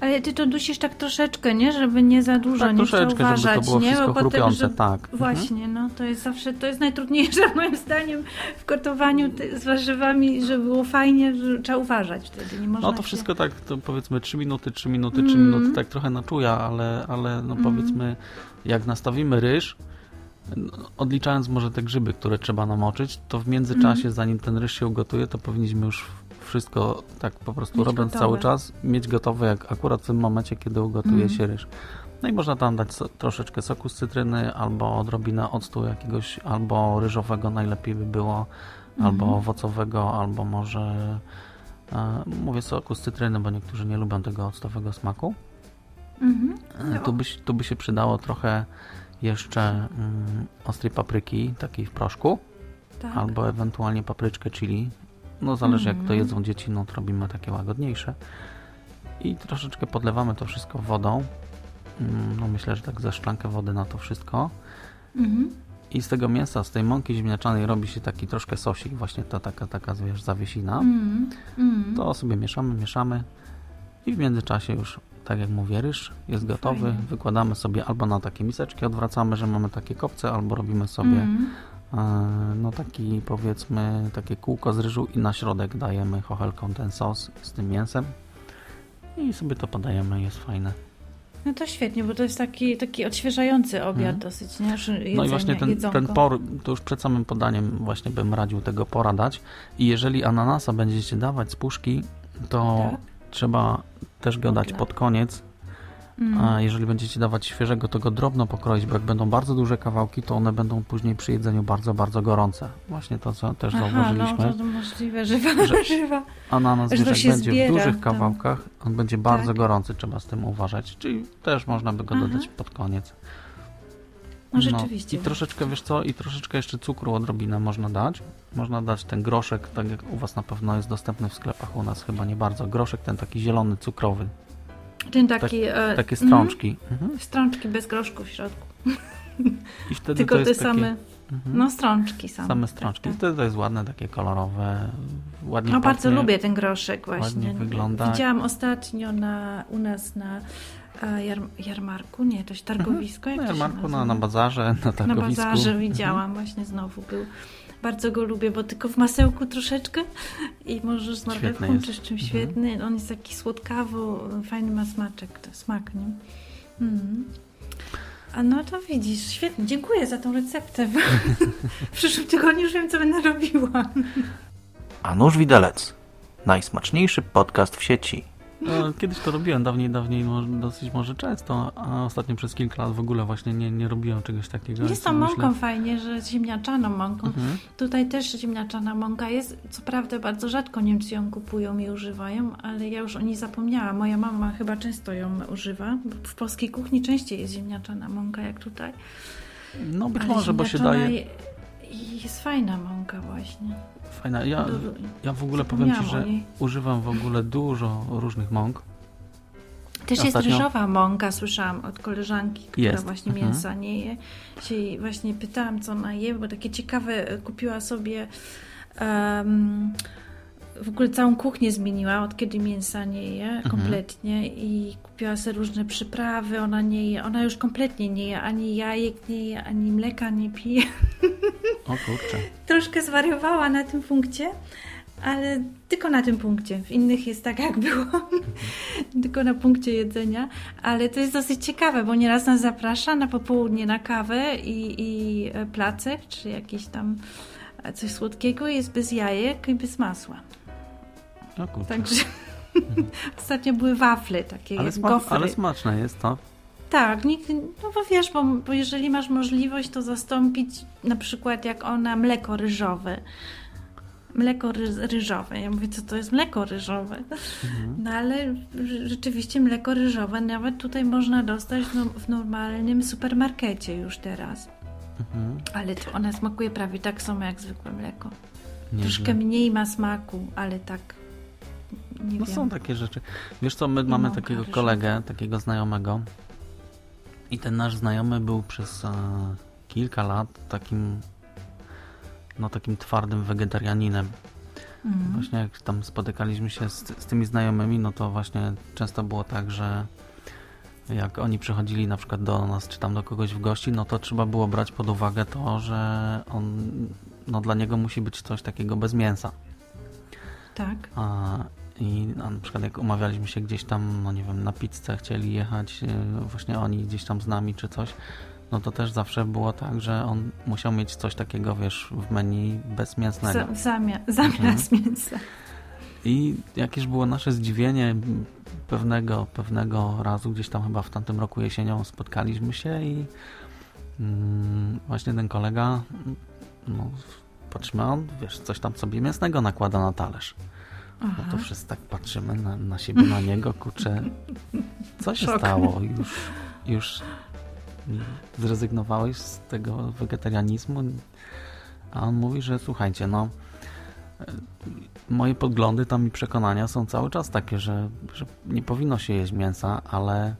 Ale ty to dusisz tak troszeczkę, nie? Żeby nie za dużo, Tak nie troszeczkę, żeby to było nie? wszystko Bo potem, chrupiące, że- tak. Mhm. Właśnie, no to jest zawsze, to jest najtrudniejsze moim zdaniem w gotowaniu z warzywami, żeby było fajnie, że trzeba uważać wtedy, nie można No to się- wszystko tak, to powiedzmy 3 minuty, 3 minuty, 3 Mm. minuty, tak trochę na czuja, ale, ale no powiedzmy, jak nastawimy ryż, odliczając może te grzyby, które trzeba namoczyć, to w międzyczasie, Mm. zanim ten ryż się ugotuje, to powinniśmy już wszystko tak po prostu Mieć robiąc gotowe. cały czas, mieć gotowe, jak akurat w tym momencie, kiedy ugotuje Mm. się ryż. No i można tam dać so, troszeczkę soku z cytryny, albo odrobinę octu jakiegoś, albo ryżowego najlepiej by było, albo Mhm. owocowego, albo może e, mówię soku z cytryny, bo niektórzy nie lubią tego octowego smaku. Mhm. E, Tu by, tu by się przydało trochę jeszcze mm, ostrej papryki, takiej w proszku, Tak. albo ewentualnie papryczkę chili. No zależy jak to Mhm. jedzą dzieci, no to robimy takie łagodniejsze. I troszeczkę podlewamy to wszystko wodą. Mm, No myślę, że tak ze szklankę wody na to wszystko. Mhm. I z tego mięsa, z tej mąki ziemniaczanej robi się taki troszkę sosik, właśnie ta taka, taka wiesz, zawiesina. Mhm. To sobie mieszamy, mieszamy i w międzyczasie już, tak jak mówię, ryż jest gotowy. Fajnie. Wykładamy sobie albo na takie miseczki, odwracamy, że mamy takie kopce, albo robimy sobie Mhm. No taki powiedzmy takie kółko z ryżu i na środek dajemy chochelką ten sos z tym mięsem i sobie to podajemy, jest fajne. No to świetnie, bo to jest taki, taki odświeżający obiad Mhm. dosyć, nie? Że No i jedzenie, właśnie ten, jedzonko. ten por, to już przed samym podaniem właśnie bym radził tego pora dać i jeżeli ananasa będziecie dawać z puszki, to Tak. trzeba też go dać pod koniec, A jeżeli będziecie dawać świeżego, to go drobno pokroić, bo jak będą bardzo duże kawałki, to one będą później przy jedzeniu bardzo, bardzo gorące. Właśnie to, co też Aha, zauważyliśmy. no to możliwe, że, Że- żywa. Ananas, że będzie zbiera, w dużych kawałkach, on będzie bardzo Tak. gorący, trzeba z tym uważać. Czyli też można by go Aha. dodać pod koniec. No rzeczywiście. I troszeczkę, wiesz co, i troszeczkę jeszcze cukru odrobinę można dać. Można dać ten groszek, tak jak u Was na pewno jest dostępny w sklepach, u nas chyba nie bardzo. Groszek ten taki zielony, cukrowy. Ten taki... e, Takie mhm. strączki. Mhm. Strączki bez groszku w środku. Tylko te takie, same, mhm, no strączki same. same strączki. Tak, wtedy to jest ładne, takie kolorowe, ładnie No bardzo pachnie. lubię ten groszek właśnie. ładnie wygląda. Widziałam ostatnio na, u nas na e, jar, jarmarku, nie, to się targowisko, jak Na jarmarku, na, na bazarze, na Na targowisku. bazarze widziałam, właśnie znowu był. Bardzo go lubię, bo tylko w masełku troszeczkę i możesz z marchewką czy z czymś Mhm. świetny. On jest taki słodkawo, fajny ma smaczek, to smak, nie? Mm. A no to widzisz, świetnie. Dziękuję za tą receptę. w przyszłym tygodniu już wiem, co będę robiła. A nóż widelec. Najsmaczniejszy podcast w sieci. No, kiedyś to robiłem, dawniej, dawniej, dosyć może często, a ostatnio przez kilka lat w ogóle właśnie nie, nie robiłem czegoś takiego. Jest tą myślę- mąką fajnie, że ziemniaczaną mąką. Mhm. Tutaj też ziemniaczana mąka jest. Co prawda bardzo rzadko Niemcy ją kupują i używają, ale ja już o niej zapomniałam. Moja mama chyba często ją używa. bo W polskiej kuchni częściej jest ziemniaczana mąka jak tutaj. No być ale może, bo się daje. Je- Jest fajna mąka właśnie. Fajna. Ja, ja w ogóle powiem Ci, że używam w ogóle dużo różnych mąk. Też jest Ostatnio- ryżowa mąka, słyszałam od koleżanki, która Jest, właśnie mhm. mięsa nie je. Się właśnie pytałam, co ona je, bo takie ciekawe, kupiła sobie em, w ogóle całą kuchnię zmieniła, od kiedy mięsa nie je Mhm. kompletnie i kupiła sobie różne przyprawy, ona nie je, ona już kompletnie nie je, ani jajek nie je, ani mleka nie pije. O kurczę. Troszkę zwariowała na tym punkcie, ale tylko na tym punkcie. W innych jest tak, jak było. tylko na punkcie jedzenia. Ale to jest dosyć ciekawe, bo nieraz nas zaprasza na popołudnie na kawę i, i placek, czy jakiś tam coś słodkiego. Jest bez jajek i bez masła. O. Także ostatnio były wafle takie, ale, sma- gofry. ale smaczne jest to. Tak, nikt, no bo wiesz, bo, bo jeżeli masz możliwość, to zastąpić na przykład jak ona mleko ryżowe. Mleko ry- ryżowe. Ja mówię, co to jest mleko ryżowe? No ale rzeczywiście mleko ryżowe nawet tutaj można dostać w normalnym supermarkecie już teraz. Mhm. Ale to ona smakuje prawie tak samo jak zwykłe mleko. Nieźle. Troszkę mniej ma smaku, ale tak nie No wiem. są takie rzeczy. Wiesz co, my mamy takiego kolegę, takiego znajomego i ten nasz znajomy był przez e, kilka lat takim no takim twardym wegetarianinem. Mhm. Właśnie jak tam spotykaliśmy się z, z tymi znajomymi, no to właśnie często było tak, że jak oni przychodzili na przykład do nas, czy tam do kogoś w gości, no to trzeba było brać pod uwagę to, że on, no dla niego musi być coś takiego bez mięsa. Tak. A, I na przykład jak umawialiśmy się gdzieś tam, no nie wiem, na pizzę chcieli jechać, yy, właśnie oni gdzieś tam z nami czy coś, no to też zawsze było tak, że on musiał mieć coś takiego, wiesz, w menu bezmięsnego. Za, w zamia- zamiast Mhm. mięsa. I jakież było nasze zdziwienie pewnego, pewnego razu, gdzieś tam chyba w tamtym roku jesienią spotkaliśmy się i mm, właśnie ten kolega, no, patrzymy, a on, wiesz, coś tam sobie mięsnego nakłada na talerz. No to Aha. wszyscy tak patrzymy na, na siebie, na niego, kurczę, co się Szok. stało? Już, już zrezygnowałeś z tego wegetarianizmu? A on mówi, że słuchajcie, no e, moje poglądy tam i przekonania są cały czas takie, że, że nie powinno się jeść mięsa, ale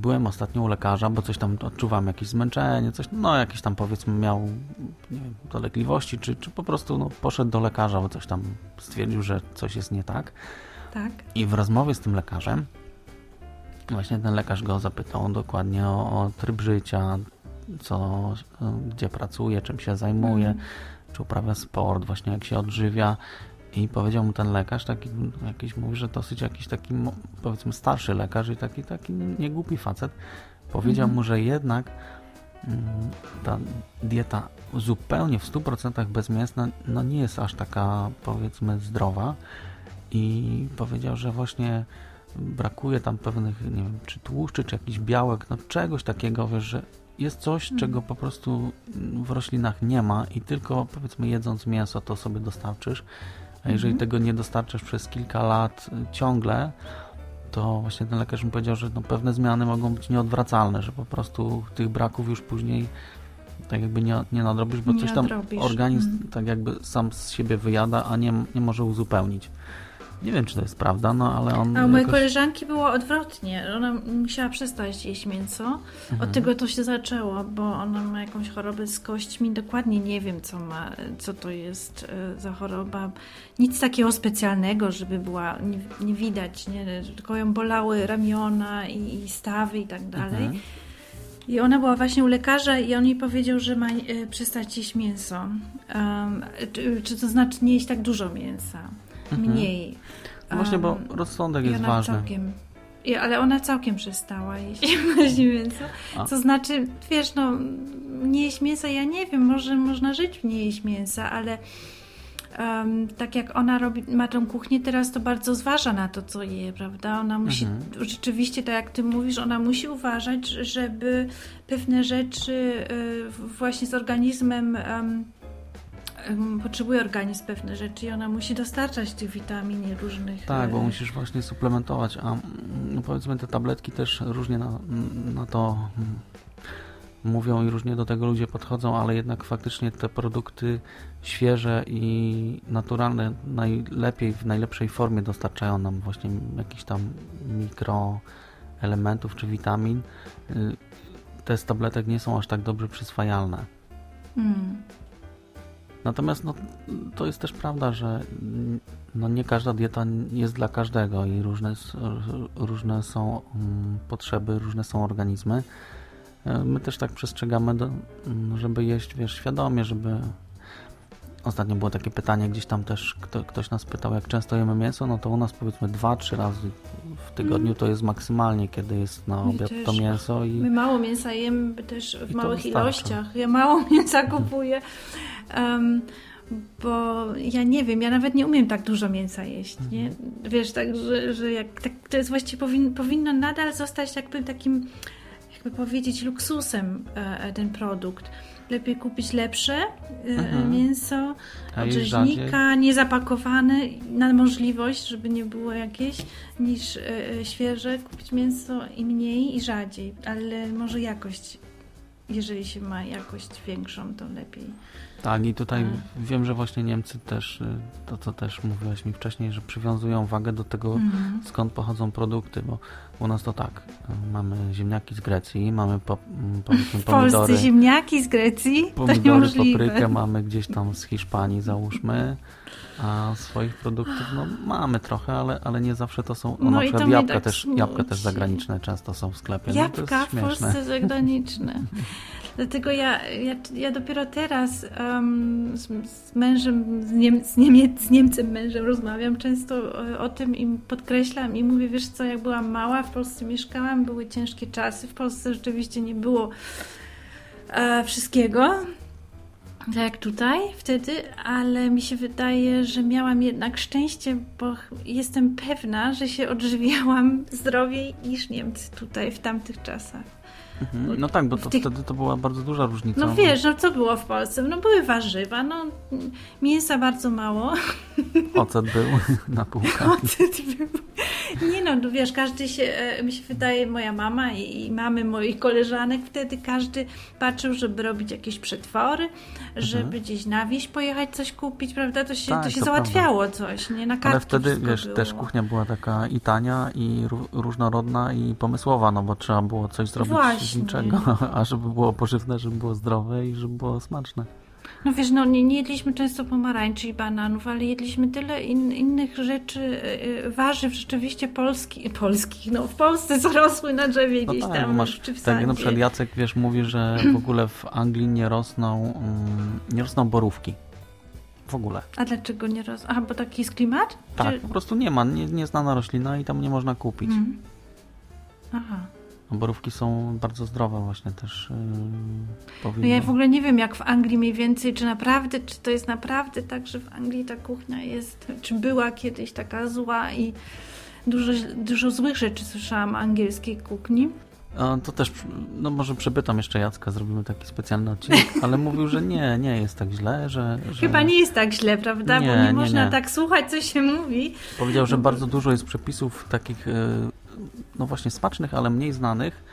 byłem ostatnio u lekarza, bo coś tam odczuwam, jakieś zmęczenie, coś, no jakieś tam powiedzmy miał nie wiem, dolegliwości, czy, czy po prostu no, poszedł do lekarza, bo coś tam stwierdził, że coś jest nie tak. Tak. I w rozmowie z tym lekarzem właśnie ten lekarz go zapytał dokładnie o, o tryb życia, co, gdzie pracuje, czym się zajmuje, Mhm. czy uprawia sport, właśnie jak się odżywia. I powiedział mu ten lekarz, taki jakiś mówi, że dosyć jakiś taki powiedzmy starszy lekarz i taki, taki niegłupi facet, powiedział Mhm. mu, że jednak mm, ta dieta zupełnie w 100% bezmięsna no nie jest aż taka powiedzmy zdrowa. I powiedział, że właśnie brakuje tam pewnych, nie wiem, czy tłuszczy, czy jakiś białek, no czegoś takiego, wiesz, że jest coś, czego po prostu w roślinach nie ma i tylko powiedzmy jedząc mięso to sobie dostarczysz, a jeżeli tego nie dostarczysz przez kilka lat y, ciągle, to właśnie ten lekarz mi powiedział, że no pewne zmiany mogą być nieodwracalne, że po prostu tych braków już później tak jakby nie, nie nadrobisz, bo Nie coś tam nadrobisz. organizm Mhm. tak jakby sam z siebie wyjada, a nie, nie może uzupełnić. Nie wiem, czy to jest prawda, no ale on A u mojej jakoś... koleżanki było odwrotnie. Ona musiała przestać jeść mięso. Mhm. Od tego to się zaczęło, bo ona ma jakąś chorobę z kośćmi. Dokładnie nie wiem, co ma, co to jest e, za choroba. Nic takiego specjalnego, żeby była, nie, nie widać, nie? tylko ją bolały ramiona i, i stawy i tak dalej. Mhm. I ona była właśnie u lekarza i on jej powiedział, że ma e, przestać jeść mięso. Um, czy, czy to znaczy nie jeść tak dużo mięsa? Mniej. No Właśnie, bo Um, rozsądek i jest ważny. Całkiem, i, ale ona całkiem przestała jeść właśnie mięso. A. To znaczy, wiesz, no, nie jeść mięsa, ja nie wiem, może można żyć nie jeść mięsa, ale em, tak jak ona robi, ma tą kuchnię teraz, to bardzo zważa na to, co je, prawda? Ona musi, Mhm. rzeczywiście, tak jak ty mówisz, ona musi uważać, żeby pewne rzeczy y, właśnie z organizmem em, em, potrzebuje organizm pewne rzeczy i ona musi dostarczać tych witamin i różnych. Tak, bo e, musisz właśnie suplementować, a mm, powiedzmy te tabletki też różnie na, na to mm, mówią i różnie do tego ludzie podchodzą, ale jednak faktycznie te produkty świeże i naturalne najlepiej, w najlepszej formie dostarczają nam właśnie jakichś tam mikroelementów czy witamin. Y, Te z tabletek nie są aż tak dobrze przyswajalne. Mm. Natomiast no, to jest też prawda, że no, nie każda dieta jest dla każdego i różne, różne są mm, potrzeby, różne są organizmy. E, My też tak przestrzegamy, do, mm, żeby jeść wiesz, świadomie, żeby... Ostatnio było takie pytanie, gdzieś tam też kto, ktoś nas pytał, jak często jemy mięso, no to u nas powiedzmy dwa, trzy razy w tygodniu to jest maksymalnie, kiedy jest na obiad to mięso i My mało mięsa jemy też w małych ilościach. Ja mało mięsa kupuję, em, bo ja nie wiem, ja nawet nie umiem tak dużo mięsa jeść, nie? Mhm. Wiesz, tak, że, że jak, tak, to jest właściwie powin, powinno nadal zostać jakby takim, jakby powiedzieć, luksusem e, e, ten produkt. Lepiej kupić lepsze e, Mhm. mięso od rzeźnika, niezapakowane, na możliwość, żeby nie było jakieś, niż e, e, świeże, kupić mięso i mniej i rzadziej, ale może jakość, jeżeli się ma jakość większą, to lepiej. Tak, i tutaj Mm. wiem, że właśnie Niemcy też, y, to co też mówiłaś mi wcześniej, że przywiązują wagę do tego, Mhm. skąd pochodzą produkty, bo u nas to tak, y, mamy ziemniaki z Grecji, mamy po, mm, powiedzmy W Polsce pomidory, ziemniaki z Grecji? to pomidory, niemożliwe. paprykę mamy gdzieś tam z Hiszpanii załóżmy, a swoich produktów no mamy trochę, ale, ale nie zawsze to są, No na przykład to jabłka, tak też, jabłka też zagraniczne często są w sklepie, no to Jabłka jest w. Polsce zagraniczne. Dlatego ja, ja, ja dopiero teraz um, z, z mężem, z, Niem, z, Niemiec, z Niemcem mężem rozmawiam często e, o tym i podkreślam i mówię, wiesz co, jak byłam mała, w Polsce mieszkałam, były ciężkie czasy, w Polsce rzeczywiście nie było e, wszystkiego, tak jak tutaj wtedy, ale mi się wydaje, że miałam jednak szczęście, bo jestem pewna, że się odżywiałam zdrowiej niż Niemcy tutaj w tamtych czasach. Mhm. No tak, bo to tych- wtedy to była bardzo duża różnica. No wiesz, no co było w Polsce? No były warzywa, no mięsa bardzo mało. Ocet był na półkach. Ocet był. Nie no, no wiesz, każdy się, e, mi się wydaje, moja mama i, i mamy moich koleżanek wtedy, każdy patrzył, żeby robić jakieś przetwory, żeby gdzieś na wieś pojechać coś kupić, prawda? To się, Mhm. Tak, to się to załatwiało coś, nie? Na kartki Ale wtedy, wiesz, było. też kuchnia była taka i tania, i ró- różnorodna, i pomysłowa, no bo trzeba było coś zrobić z niczego, a żeby było pożywne, żeby było zdrowe i żeby było smaczne. No wiesz, no nie, nie jedliśmy często pomarańczy i bananów, ale jedliśmy tyle in, innych rzeczy, y, y, warzyw rzeczywiście polskich, polskich, no w Polsce co rosły na drzewie No gdzieś tak, tam, masz, czy w tak na przykład Jacek, wiesz, mówi, że w ogóle w Anglii nie rosną, mm, nie rosną borówki. W ogóle. A dlaczego nie ros... Aha, bo taki jest klimat? Tak, Czy... po prostu nie ma, nie, nieznana roślina i tam nie można kupić. Mm. Aha. A Borówki są bardzo zdrowe właśnie też. Yy, No ja w ogóle nie wiem, jak w Anglii mniej więcej, czy naprawdę, czy to jest naprawdę tak, że w Anglii ta kuchnia jest, czy była kiedyś taka zła i dużo, dużo złych rzeczy słyszałam o angielskiej kuchni. To też, no może przepytam jeszcze Jacka, zrobimy taki specjalny odcinek, ale mówił, że nie, nie jest tak źle, że... że Chyba nie jest tak źle, prawda? Nie, Bo nie, nie, można nie. tak słuchać, co się mówi. Powiedział, że bardzo dużo jest przepisów takich y, no właśnie smacznych, ale mniej znanych,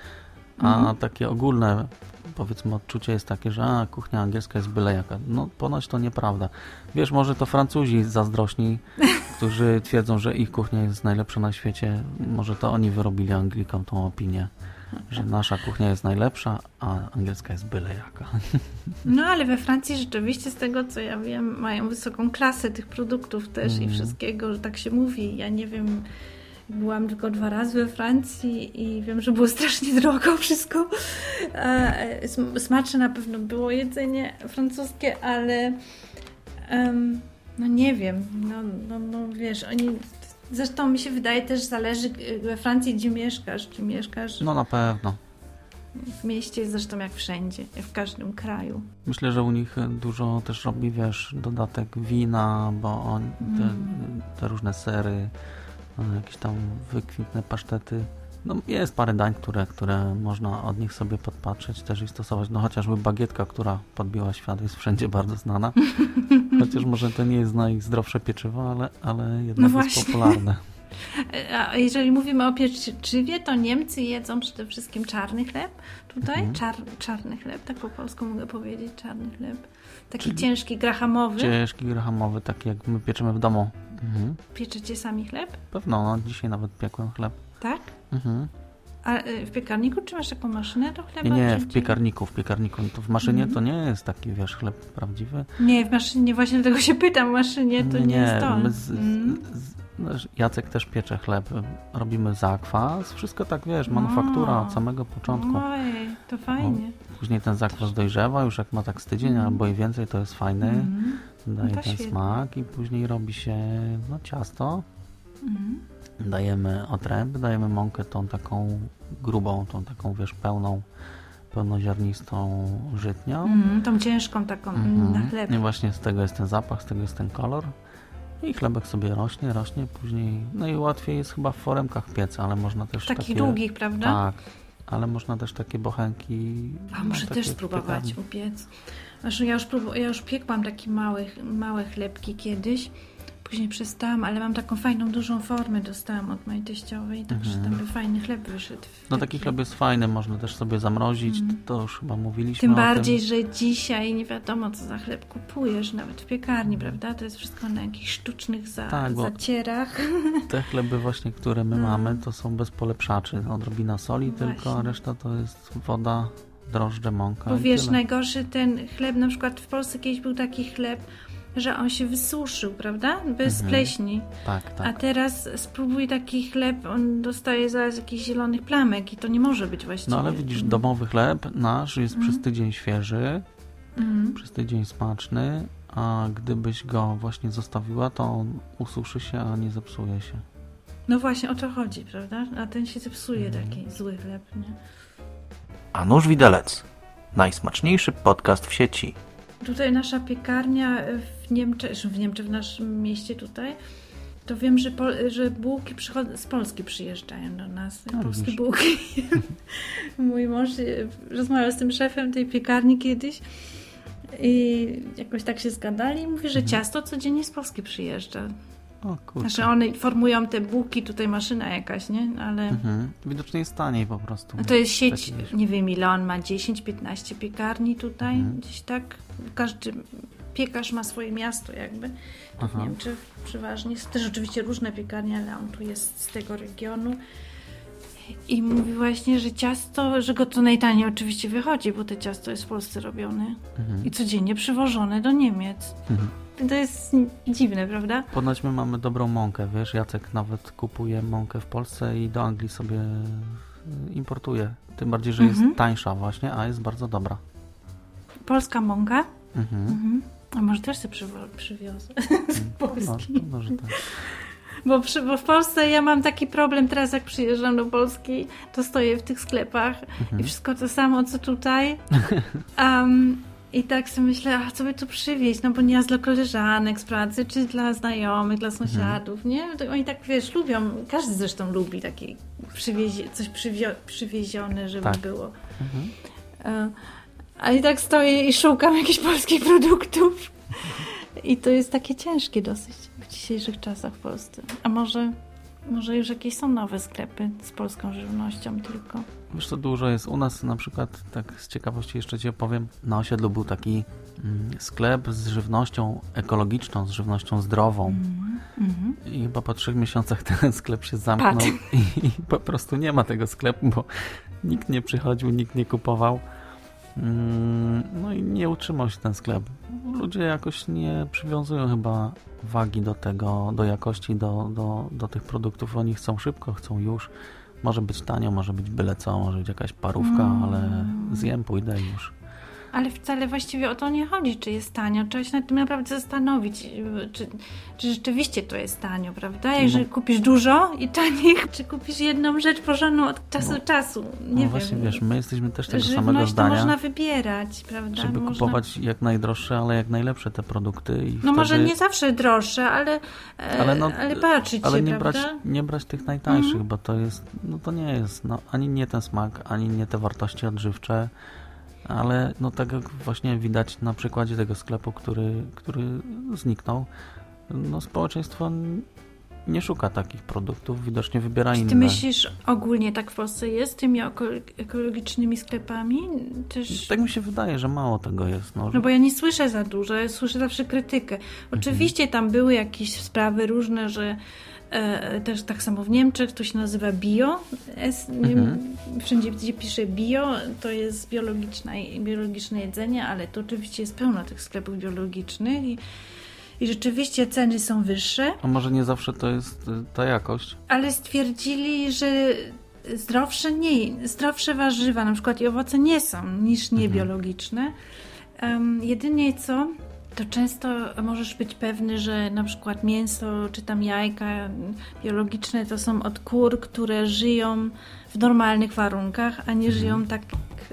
a Mhm. takie ogólne powiedzmy odczucie jest takie, że a, kuchnia angielska jest byle jaka. No ponoć to nieprawda. Wiesz, może to Francuzi zazdrośni, którzy twierdzą, że ich kuchnia jest najlepsza na świecie. Może to oni wyrobili Anglikom tą opinię, że nasza kuchnia jest najlepsza, a angielska jest byle jaka. No ale we Francji rzeczywiście z tego co ja wiem mają wysoką klasę tych produktów też Mhm. i wszystkiego, że tak się mówi. Ja nie wiem, byłam tylko dwa razy we Francji i wiem, że było strasznie drogo wszystko. E, sm- Smaczne na pewno było jedzenie francuskie, ale em, no nie wiem, no, no, no wiesz, oni... Zresztą mi się wydaje też zależy e, we Francji, gdzie mieszkasz. Czy mieszkasz No na pewno. w mieście, zresztą jak wszędzie, w każdym kraju. Myślę, że u nich dużo też robi, wiesz, dodatek wina, bo on, te, Mm. te różne sery, e, jakieś tam wykwintne pasztety. No jest parę dań, które, które można od nich sobie podpatrzeć też i stosować. No chociażby bagietka, która podbiła świat, jest wszędzie bardzo znana. Chociaż może to nie jest najzdrowsze pieczywo, ale, ale jednak No jest popularne. A jeżeli mówimy o pieczywie, to Niemcy jedzą przede wszystkim czarny chleb. Tutaj Mhm. Czar, czarny chleb, tak po polsku mogę powiedzieć, czarny chleb. Taki Czyli ciężki, grahamowy. Ciężki grahamowy, taki jak my pieczemy w domu. Mhm. Pieczecie sami chleb, Pewno, no dzisiaj nawet piekłem chleb. tak? Mhm. A y, w piekarniku czy masz taką maszynę do chleba? Nie, nie, w piekarniku, w piekarniku. To w maszynie Mhm. to nie jest taki, wiesz, chleb prawdziwy. Nie, w maszynie, właśnie dlatego się pytam, w maszynie to nie, jest to. z, Mm. z, Jacek też piecze chleb. Robimy zakwas, wszystko tak, wiesz, manufaktura od samego początku. Ojej, to fajnie. Później ten zakwas dojrzewa, już jak ma tak z tydzień Mhm. albo i więcej, to jest fajny. Mhm. Daje to ten świetnie. smak i później robi się no, ciasto. Mhm. Dajemy otręby, dajemy mąkę tą taką grubą, tą taką, wiesz, pełną, pełnoziarnistą żytnią. Mhm, tą ciężką taką mm, na Mhm. chleb. I właśnie z tego jest ten zapach, z tego jest ten kolor. I chlebek sobie rośnie, rośnie, później. No i łatwiej jest chyba w foremkach piec, ale można też Takich takie. długich, prawda? Tak, ale można też takie bochenki. A no, muszę takie też spróbować piekarni. upiec. Zresztą ja już, próbu- ja już piekłam takie małe, małe chlebki kiedyś. Później przestałam, ale mam taką fajną, dużą formę dostałam od mojej teściowej, także Mhm. tam by fajny chleb wyszedł. No taki chleb jest fajny, można też sobie zamrozić, to już chyba mówiliśmy Tym bardziej, tym. że dzisiaj nie wiadomo, co za chleb kupujesz, nawet w piekarni, prawda? To jest wszystko na jakichś sztucznych za, Tak, zacierach. Te chleby właśnie, które my Mm. mamy, to są bez polepszaczy. Odrobina soli tylko, a reszta to jest woda, drożdże, mąka Bo wiesz, najgorszy ten chleb, na przykład w Polsce kiedyś był taki chleb, że on się wysuszył, prawda? Bez Mhm. pleśni. Tak, A tak. teraz spróbuj taki chleb, on dostaje zaraz jakichś zielonych plamek i to nie może być właściwie. No ale widzisz, domowy chleb nasz jest Mhm. przez tydzień świeży, Mhm. przez tydzień smaczny, a gdybyś go właśnie zostawiła, to on ususzy się, a nie zepsuje się. No właśnie o to chodzi, prawda? A ten się zepsuje, Mhm. taki zły chleb, nie? A nóż widelec. Najsmaczniejszy podcast w sieci. Tutaj nasza piekarnia w Niemczech, w Niemczech, w naszym mieście tutaj, to wiem, że, pol, że bułki z Polski przyjeżdżają do nas. A, polskie bułki. Mój mąż e, rozmawiał z tym szefem tej piekarni kiedyś i jakoś tak się zgadali i mówi, że Mhm. ciasto codziennie z Polski przyjeżdża. O kurczę. Znaczy one formują te bułki, tutaj maszyna jakaś, nie? Ale Mhm. Widocznie jest taniej po prostu. no to jest sieć, nie wiem ile on ma, 10-15 piekarni tutaj, Mhm. gdzieś tak. Każdy piekarz ma swoje miasto jakby. Tu w. Niemczech przeważnie. Są też oczywiście różne piekarnie, ale on tu jest z tego regionu. I mówi właśnie, że ciasto, że go to najtaniej oczywiście wychodzi, bo to ciasto jest w Polsce robione Mhm. i codziennie przywożone do Niemiec. Mhm. To jest dziwne, prawda? Ponoć my mamy dobrą mąkę, wiesz, Jacek nawet kupuje mąkę w Polsce i do Anglii sobie y, importuje. Tym bardziej, że Mhm. jest tańsza właśnie, a jest bardzo dobra. Polska mąka. Mhm. Mhm. A może też sobie przywiozę z No, Polski. no, że tak. Bo, przy, bo w Polsce ja mam taki problem teraz, jak przyjeżdżam do Polski, to stoję w tych sklepach Mhm. i wszystko to samo, co tutaj. Um, I tak sobie myślę, a co by tu przywieźć? No bo nie dla koleżanek z pracy, czy dla znajomych, dla sąsiadów, nie? To oni tak, wiesz, lubią, każdy zresztą lubi takie przywiezie, coś przywio- przywiezione, żeby Tak. było. Mhm. E, A i tak stoję i szukam jakichś polskich produktów. I to jest takie ciężkie dosyć w dzisiejszych czasach w Polsce. A może Może już jakieś są nowe sklepy z polską żywnością tylko. Wiesz co, dużo jest. U nas na przykład, tak z ciekawości jeszcze Ci opowiem, na osiedlu był taki mm, sklep z żywnością ekologiczną, z żywnością zdrową. Mhm. I chyba po trzech miesiącach ten sklep się zamknął Padł. i, i po prostu nie ma tego sklepu, bo nikt nie przychodził, nikt nie kupował. Mm, No i nie utrzymał się ten sklep. Ludzie jakoś nie przywiązują chyba wagi do tego, do jakości, do, do, do tych produktów. Oni chcą szybko, chcą już. Może być tanio, może być byle co, może być jakaś parówka, Mm. ale zjem, pójdę i już. Ale wcale właściwie o to nie chodzi, czy jest tanio. Trzeba się nad tym naprawdę zastanowić, czy, czy rzeczywiście to jest tanio, prawda? Jeżeli kupisz dużo i taniej, czy kupisz jedną rzecz porządną od czasu do czasu. Nie no wiem. właśnie, wiesz, my jesteśmy też tego samego Żywność to zdania. można wybierać, prawda? żeby można... kupować jak najdroższe, ale jak najlepsze te produkty. I No wtedy, może nie zawsze droższe, ale, ale, ale, no, ale patrzeć ale się, nie brać, prawda? nie brać tych najtańszych, Mhm. bo to jest, no to nie jest, no, ani nie ten smak, ani nie te wartości odżywcze, ale no tak jak właśnie widać na przykładzie tego sklepu, który, który zniknął, no społeczeństwo nie szuka takich produktów, widocznie wybiera Czy inne. ty myślisz ogólnie tak w Polsce jest z tymi eko- ekologicznymi sklepami? Też... Tak mi się wydaje, że mało tego jest. No, że- No bo ja nie słyszę za dużo, ja słyszę zawsze krytykę. Oczywiście tam były jakieś sprawy różne, że też tak samo w Niemczech to się nazywa bio. Es, Mhm. Wszędzie gdzie pisze bio, to jest biologiczne, biologiczne jedzenie, ale to oczywiście jest pełno tych sklepów biologicznych i, i rzeczywiście ceny są wyższe. A może nie zawsze to jest y, ta jakość? Ale stwierdzili, że zdrowsze nie, zdrowsze warzywa, na przykład i owoce nie są niż niebiologiczne. Um, jedynie co, to często możesz być pewny, że na przykład mięso czy tam jajka biologiczne to są od kur, które żyją w normalnych warunkach, a nie żyją tak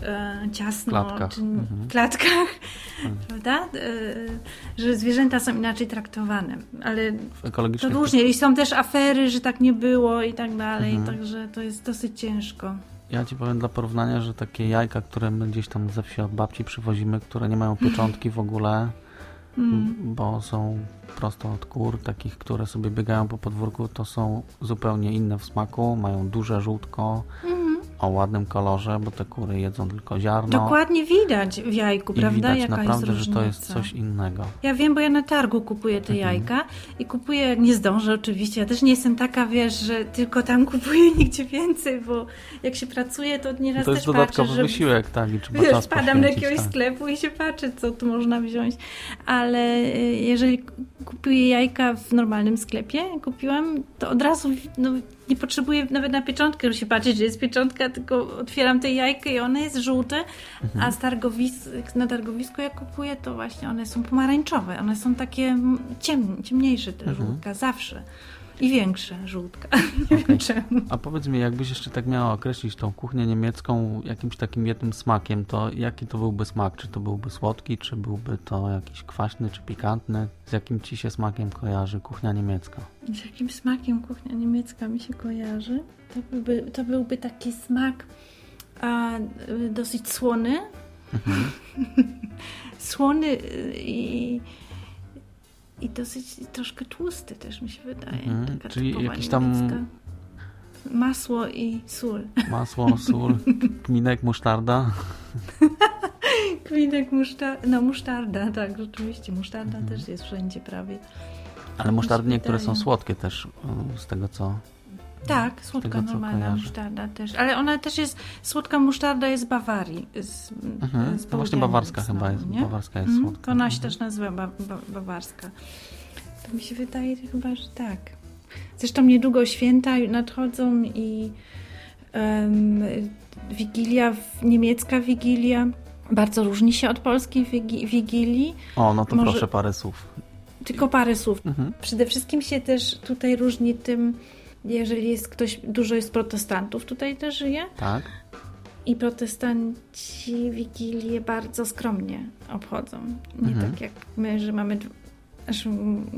e, ciasno klatkach. czy Mhm. w klatkach, prawda? E, że zwierzęta są inaczej traktowane. Ale to różnie. I są też afery, że tak nie było i tak dalej, Mhm. także to jest dosyć ciężko. Ja ci powiem dla porównania, że takie jajka, które my gdzieś tam ze wsi od babci przywozimy, które nie mają pieczątki w ogóle, Mm. bo są prosto od kur, takich, które sobie biegają po podwórku, to są zupełnie inne w smaku, mają duże żółtko Mhm. O ładnym kolorze, bo te kury jedzą tylko ziarno. Dokładnie widać w jajku. I prawda? widać Jaka naprawdę, jest że to jest coś innego. Ja wiem, bo ja na targu kupuję te Mhm. jajka i kupuję, nie zdążę oczywiście. Ja też nie jestem taka, wiesz, że tylko tam kupuję nigdzie więcej, bo jak się pracuje, to nieraz To jest też dodatkowy wysiłek, tak, i trzeba Wiesz, czas padam do jakiegoś tak. sklepu i się patrzę, co tu można wziąć. Ale y, jeżeli kupuję jajka w normalnym sklepie, kupiłam, to od razu no, nie potrzebuję nawet na pieczątkę, się patrzeć, że jest pieczątka, tylko otwieram te jajka i one jest żółte, Mhm. a z targowis na targowisku jak kupuję, to właśnie one są pomarańczowe. One są takie mm, ciem, ciemniejsze te Mhm. żółtka, zawsze. I większe żółtka. Nie wiem czemu. A powiedz mi, jakbyś jeszcze tak miała określić tą kuchnię niemiecką jakimś takim jednym smakiem, to jaki to byłby smak? Czy to byłby słodki, czy byłby to jakiś kwaśny, czy pikantny? Z jakim ci się smakiem kojarzy kuchnia niemiecka? Z jakim smakiem kuchnia niemiecka mi się kojarzy? To byłby, to byłby taki smak a, dosyć słony. słony y, i, i dosyć troszkę tłusty też mi się wydaje. Mhm, czyli jakiś tam- niemiecka. Masło i sól. Masło, sól, kminek, musztarda? Kwinek musztarda. No musztarda, tak, rzeczywiście. Musztarda Mhm. też jest wszędzie prawie. Ale musztardy niektóre są wydaje. słodkie też, y, z tego co... Tak, słodka tego, normalna musztarda też. Ale ona też jest, słodka musztarda jest Bawarii. Z, Mhm. z No właśnie bawarska Niemiec chyba znowu, jest, nie? bawarska jest Mhm, słodka. To ona się Mhm. też nazywa ba, ba, bawarska. To mi się wydaje chyba, że tak. Zresztą niedługo święta nadchodzą i em, Wigilia, niemiecka Wigilia bardzo różni się od polskiej wigi- Wigilii. O, no to Może- proszę parę słów. Tylko parę słów. Mhm. Przede wszystkim się też tutaj różni tym, jeżeli jest ktoś, dużo jest protestantów tutaj też żyje Tak? i protestanci Wigilię bardzo skromnie obchodzą. Nie Mhm. tak jak my, że mamy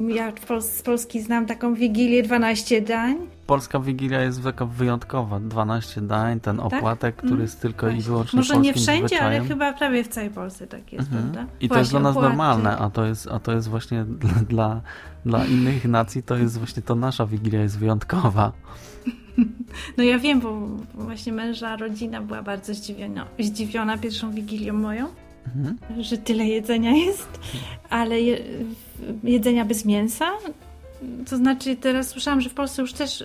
Ja z Polski znam taką wigilię 12 dań. Polska Wigilia jest taka wyjątkowa. 12 dań, ten opłatek, który jest tylko i Tak? Mm. Właśnie. wyłącznie Może nie wszędzie, zwyczajem. ale chyba prawie w całej Polsce tak jest, Mhm. prawda? I to jest dla Właśnie, nas opłaty. normalne, a to jest, a to jest właśnie dla, dla, dla innych nacji, to jest właśnie to nasza Wigilia jest wyjątkowa. No ja wiem, bo właśnie męża rodzina była bardzo zdziwiona, zdziwiona pierwszą Wigilią moją, Mhm. że tyle jedzenia jest, ale je, jedzenia bez mięsa. To znaczy teraz słyszałam, że w Polsce już też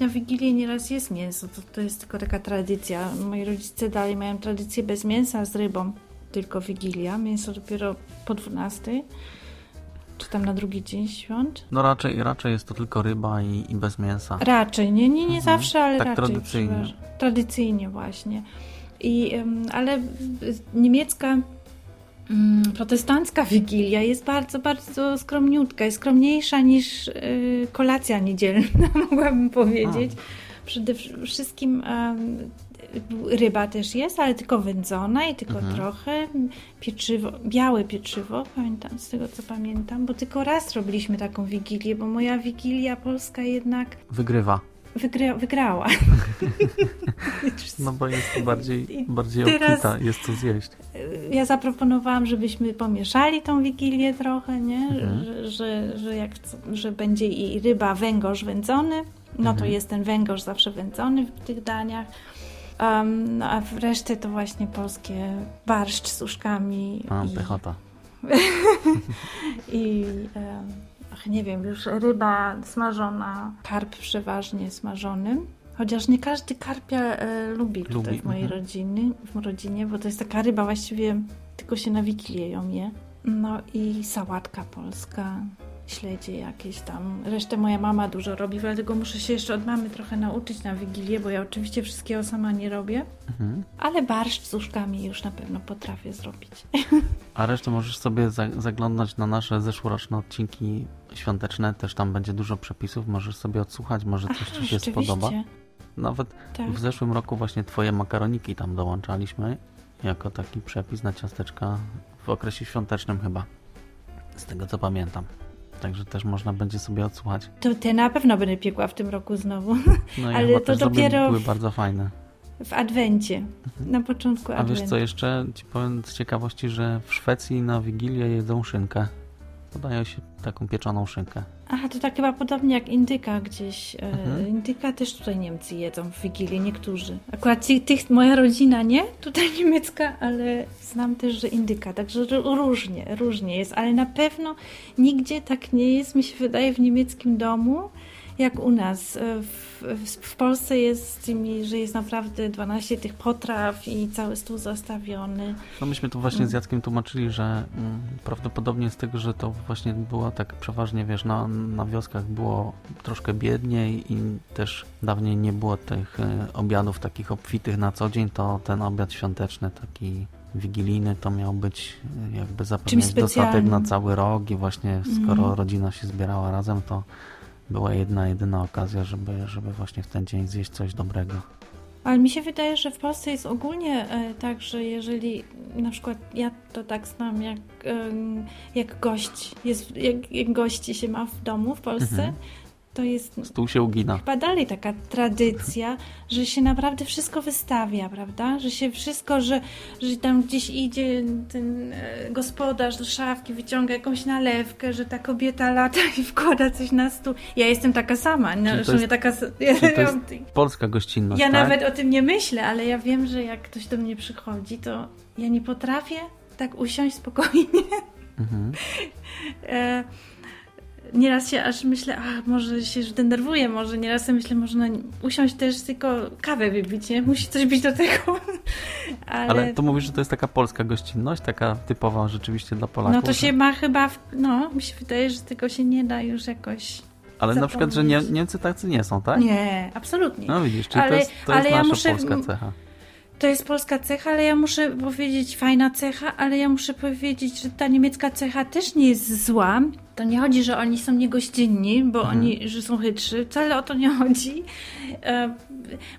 na Wigilię nieraz jest mięso. To, to jest tylko taka tradycja. Moi rodzice dalej mają tradycję bez mięsa, z rybą. Tylko Wigilia. Mięso dopiero po 12. Czy tam na drugi dzień świąt. No raczej, raczej jest to tylko ryba i, i bez mięsa. Raczej, nie, nie, nie Mhm. zawsze, ale Tak raczej. tradycyjnie. Tradycyjnie właśnie. I, ale niemiecka protestancka wigilia jest bardzo, bardzo skromniutka. Jest skromniejsza niż y, kolacja niedzielna, mogłabym powiedzieć. Przede wszystkim ryba też jest, ale tylko wędzona i tylko Mhm. trochę. Pieczywo, białe pieczywo, pamiętam z tego co pamiętam, bo tylko raz robiliśmy taką wigilię, bo moja wigilia polska jednak Wygrywa. Wygra, wygrała. No bo jest to bardziej, bardziej teraz- obfita, jest co zjeść. Ja zaproponowałam, żebyśmy pomieszali tą wigilię trochę, nie? Mhm. Że, że, że, jak, że będzie i ryba, węgorz wędzony. No to Mhm. jest ten węgorz zawsze wędzony w tych daniach. Um, no a w resztę to właśnie polskie barszcz z uszkami A, i, pychota. i em, nie wiem, już ryba smażona, karp przeważnie smażony. Chociaż nie każdy karpia e, lubi tutaj Lubi, w mojej mhm. rodziny, w rodzinie, bo to jest taka ryba właściwie tylko się na Wigilię ją je. No i sałatka polska, śledzie jakieś tam. Resztę moja mama dużo robi, dlatego muszę się jeszcze od mamy trochę nauczyć na Wigilię, bo ja oczywiście wszystkiego sama nie robię. Mhm. Ale barszcz z uszkami już na pewno potrafię zrobić. A resztę możesz sobie za zaglądać na nasze zeszłoroczne odcinki świąteczne. Też tam będzie dużo przepisów. Możesz sobie odsłuchać, może coś ci się spodoba. Nawet Tak. w zeszłym roku właśnie twoje makaroniki tam dołączaliśmy jako taki przepis na ciasteczka w okresie świątecznym chyba. Z tego co pamiętam. Także też można będzie sobie odsłuchać. To te na pewno będę piekła w tym roku znowu. No i Ale to dopiero były bardzo fajne. W adwencie. Na początku Mhm. A adwentu. wiesz co, jeszcze ci powiem z ciekawości, że w Szwecji na Wigilię jedzą szynkę. Podają się taką pieczoną szynkę. Aha, to tak chyba podobnie jak indyka gdzieś. E, Mhm. Indyka też tutaj Niemcy jedzą w Wigilię, niektórzy. Akurat ci- tych, moja rodzina nie, tutaj niemiecka, ale znam też, że indyka. Także różnie, różnie jest, ale na pewno nigdzie tak nie jest, mi się wydaje, w niemieckim domu, jak u nas. E, W, w, Polsce jest że jest naprawdę 12 tych potraw i cały stół zastawiony. No myśmy tu właśnie z Jackiem tłumaczyli, że mm, prawdopodobnie z tego, że to właśnie było tak przeważnie, wiesz, na, na wioskach było troszkę biedniej i też dawniej nie było tych e, obiadów takich obfitych na co dzień, to ten obiad świąteczny taki wigilijny to miał być e, jakby zapewniać dostatek na cały rok i właśnie skoro Mhm. rodzina się zbierała razem, to była jedna, jedyna okazja, żeby, żeby właśnie w ten dzień zjeść coś dobrego. Ale mi się wydaje, że w Polsce jest ogólnie e, tak, że jeżeli na przykład ja to tak znam, jak, jak gość jest, jak, jak gości się ma w domu w Polsce, Mhm. To jest Stół się ugina. chyba dalej taka tradycja, że się naprawdę wszystko wystawia, prawda? Że się wszystko, że, że tam gdzieś idzie ten e, gospodarz do szafki, wyciąga jakąś nalewkę, że ta kobieta lata i wkłada coś na stół. Ja jestem taka sama, no, to jest- taka... Czyli to jest polska gościnność, ja tak? nawet o tym nie myślę, ale ja wiem, że jak ktoś do mnie przychodzi, to ja nie potrafię tak usiąść spokojnie. Mhm. E, nieraz się aż myślę, a może się już denerwuję, może nieraz sobie myślę, można usiąść też tylko kawę wypić, nie? Musi coś być do tego. Ale, Ale to mówisz, że to jest taka polska gościnność, taka typowa rzeczywiście dla Polaków. no to że- się ma chyba, w, no mi się wydaje, że tego się nie da już jakoś... Ale na przykład, że nie, zapomnieć. Niemcy tacy nie są, tak? Nie, absolutnie. No widzisz, czyli to Ale- jest, to jest ja nasza muszę- polska cecha. To jest polska cecha, ale ja muszę powiedzieć, fajna cecha, ale ja muszę powiedzieć, że ta niemiecka cecha też nie jest zła, To nie chodzi, że oni są niegościnni, bo Mhm. oni, że są chytrzy. Wcale o to nie chodzi. E,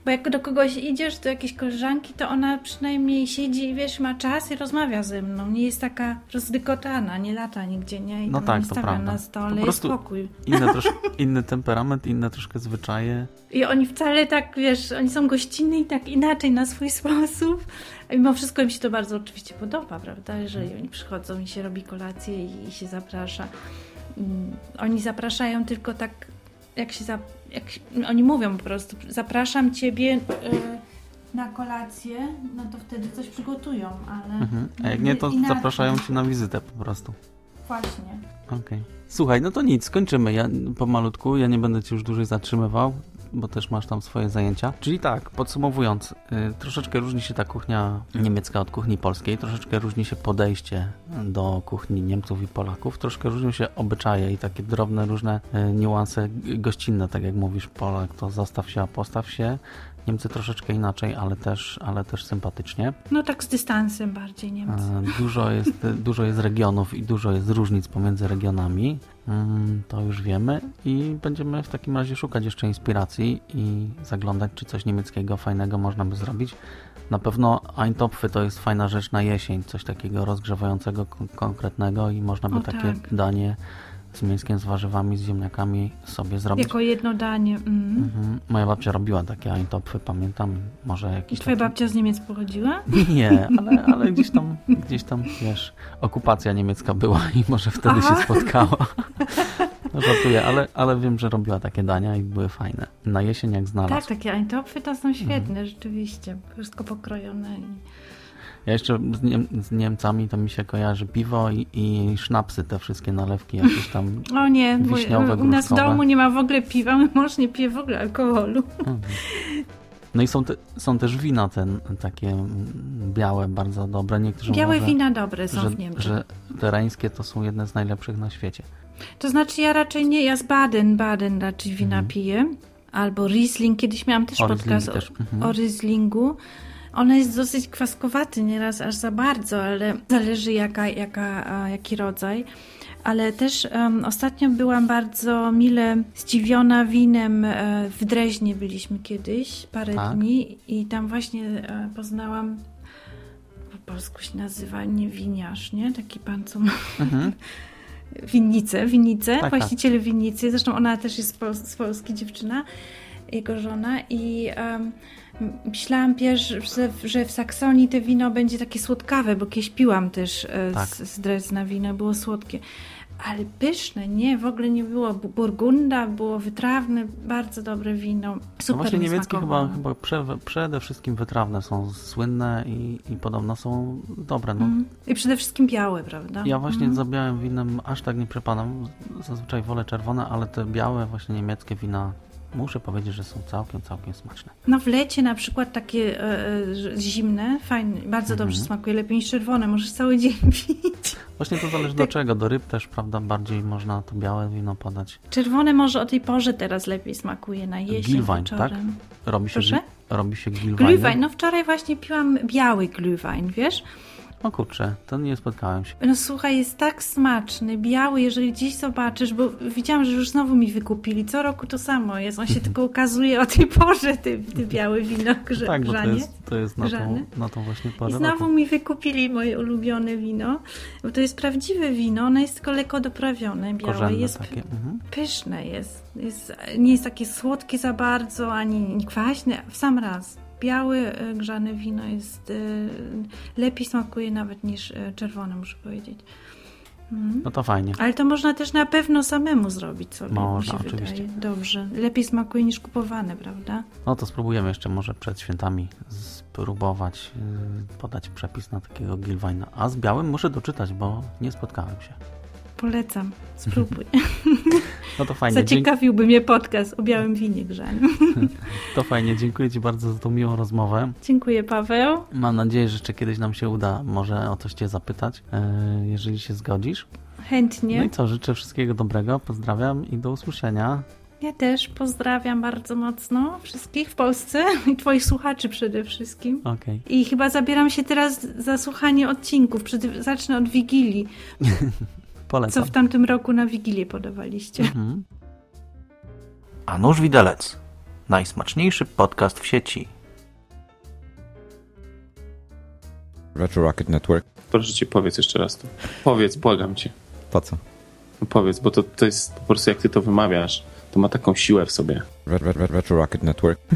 Bo jak do kogoś idziesz, do jakiejś koleżanki, to ona przynajmniej siedzi i wiesz, ma czas i rozmawia ze mną. Nie jest taka rozdykotana, nie lata nigdzie, nie? I No tak, nie to prawda. na Po stole prostu- i spokój. Inny, trosz, inny temperament, inne troszkę zwyczaje. I oni wcale tak, wiesz, oni są gościnni i tak inaczej na swój sposób. A mimo wszystko im się to bardzo oczywiście podoba, prawda? Jeżeli oni przychodzą i się robi kolację i, i się zaprasza. Mm, Oni zapraszają tylko tak, jak się za, jak, się- oni mówią po prostu, zapraszam ciebie e, na kolację, no to wtedy coś przygotują, ale Mhm. A jak nie, to inaczej. zapraszają cię na wizytę po prostu. Właśnie. Okej. Słuchaj, no to nic, skończymy. Ja pomalutku, ja nie będę cię już dłużej zatrzymywał, bo też masz tam swoje zajęcia. Czyli tak, podsumowując, y, troszeczkę różni się ta kuchnia niemiecka od kuchni polskiej, troszeczkę różni się podejście do kuchni Niemców i Polaków, troszkę różnią się obyczaje i takie drobne różne y, niuanse gościnne, tak jak mówisz, Polak to zastaw się, a postaw się. Niemcy troszeczkę inaczej, ale też, ale też sympatycznie. No tak z dystansem bardziej Niemcy. E, Dużo jest, dużo jest regionów i dużo jest różnic pomiędzy regionami. Mm, To już wiemy i będziemy w takim razie szukać jeszcze inspiracji i zaglądać, czy coś niemieckiego fajnego można by zrobić. Na pewno Eintopfy to jest fajna rzecz na jesień, coś takiego rozgrzewającego, kon- konkretnego i można by O, takie tak. danie z mięskiem, z warzywami, z ziemniakami sobie zrobić. Jako jedno danie. Mm. Mhm. Moja babcia robiła takie Eintopfy, pamiętam. Może jakiś twoja taki... babcia z Niemiec pochodziła? Nie, ale, ale gdzieś tam, gdzieś tam, wiesz, okupacja niemiecka była i może wtedy Aha. się spotkała. No, żartuję, ale, ale wiem, że robiła takie dania i były fajne. Na jesień jak znalazł. Tak, takie Eintopfy to są świetne, Mhm. rzeczywiście. Wszystko pokrojone. I... Ja jeszcze z, Niem z Niemcami to mi się kojarzy piwo i, i sznapsy, te wszystkie nalewki jakieś tam. O nie, Wiśniowe, u nas w domu nie ma w ogóle piwa, mój mąż nie pije w ogóle alkoholu. No i są, te, są też wina ten, takie białe, bardzo dobre. Niektórzy Białe mówią, wina dobre są że, w Niemczech. że te reńskie to są jedne z najlepszych na świecie. To znaczy ja raczej nie, ja z Baden-Baden raczej wina piję. Albo Riesling, kiedyś miałam też O podcast też, mhm. o Rieslingu. Ona jest dosyć kwaskowaty nieraz, aż za bardzo, ale zależy jaka, jaka, jaki rodzaj. Ale też em, ostatnio byłam bardzo mile zdziwiona winem. E, w Dreźnie byliśmy kiedyś parę Tak. dni i tam właśnie e, poznałam, po polsku się nazywa nie winiarz, nie? Taki pan, co ma winnicę, winnicę, Mhm. Tak, tak. właściciel winnicy. Zresztą ona też jest z, Pol- z Polski dziewczyna, jego żona i em, myślałam pierwszy, że, w Saksonii to wino będzie takie słodkawe, bo kiedyś piłam też e, Tak. z, z Drezna wino, było słodkie. Ale pyszne, nie, w ogóle nie było. Bu- Burgunda było wytrawne, bardzo dobre wino. Super No właśnie mi niemieckie chyba, chyba prze, przede wszystkim wytrawne są słynne i, i podobno są dobre. No. Mm. I przede wszystkim białe, prawda? Ja właśnie Mm. za białym winem aż tak nie przepadam. Zazwyczaj wolę czerwone, ale te białe właśnie niemieckie wina muszę powiedzieć, że są całkiem, całkiem smaczne. No w lecie na przykład takie e, e, zimne, fajne, bardzo Mhm. dobrze smakuje, lepiej niż czerwone, możesz cały dzień pić. Właśnie to zależy do czego. Do ryb też, prawda, bardziej można to białe wino podać. Czerwone może o tej porze teraz lepiej smakuje na jesień Glühwein, tak? Robi się, Proszę? robi się glühwein. Glühwein, no wczoraj właśnie piłam biały glühwein, wiesz? O kurczę, to nie spotkałem się. No słuchaj, jest tak smaczny, biały, jeżeli gdzieś zobaczysz, bo widziałam, że już znowu mi wykupili, co roku to samo jest, on się tylko ukazuje o tej porze, ty, ty białe wino grze, tak, bo to jest, to jest na, tą, na tą właśnie I porę znowu roku. mi wykupili moje ulubione wino, bo to jest prawdziwe wino, ono jest tylko lekko doprawione, białe, Korzenne jest takie. Mhm. pyszne, jest, jest, nie jest takie słodkie za bardzo, ani kwaśne, w sam raz. Białe e, grzane wino jest, e, lepiej smakuje nawet niż e, czerwone, muszę powiedzieć. No to fajnie. Ale to można też na pewno samemu zrobić sobie, Można, oczywiście. wydaje. Dobrze. Lepiej smakuje niż kupowane, prawda? No to spróbujemy jeszcze może przed świętami spróbować yy, podać przepis na takiego Gilwajna. A z białym muszę doczytać, bo nie spotkałem się. Polecam. Spróbuj. No to fajnie, dzięki, Zaciekawiłby mnie podcast o białym winie grzanym. to fajnie. Dziękuję Ci bardzo za tą miłą rozmowę. Dziękuję, Paweł. Mam nadzieję, że jeszcze kiedyś nam się uda może o coś Cię zapytać, yy, jeżeli się zgodzisz. No Chętnie. i co, życzę wszystkiego dobrego, pozdrawiam i do usłyszenia. Ja też pozdrawiam bardzo mocno wszystkich w Polsce i Twoich słuchaczy przede wszystkim. Okej. I chyba zabieram się teraz za słuchanie odcinków. Zacznę od Wigilii. Polecam. co w tamtym roku na Wigilię podawaliście. Mhm. A nóż widelec. Najsmaczniejszy podcast w sieci. Retro Rocket Network. Proszę cię, powiedz jeszcze raz to. Powiedz, błagam cię. Po co? No powiedz, bo to, to jest po prostu jak ty to wymawiasz, to ma taką siłę w sobie. Ret, ret, ret, Retro Rocket Network.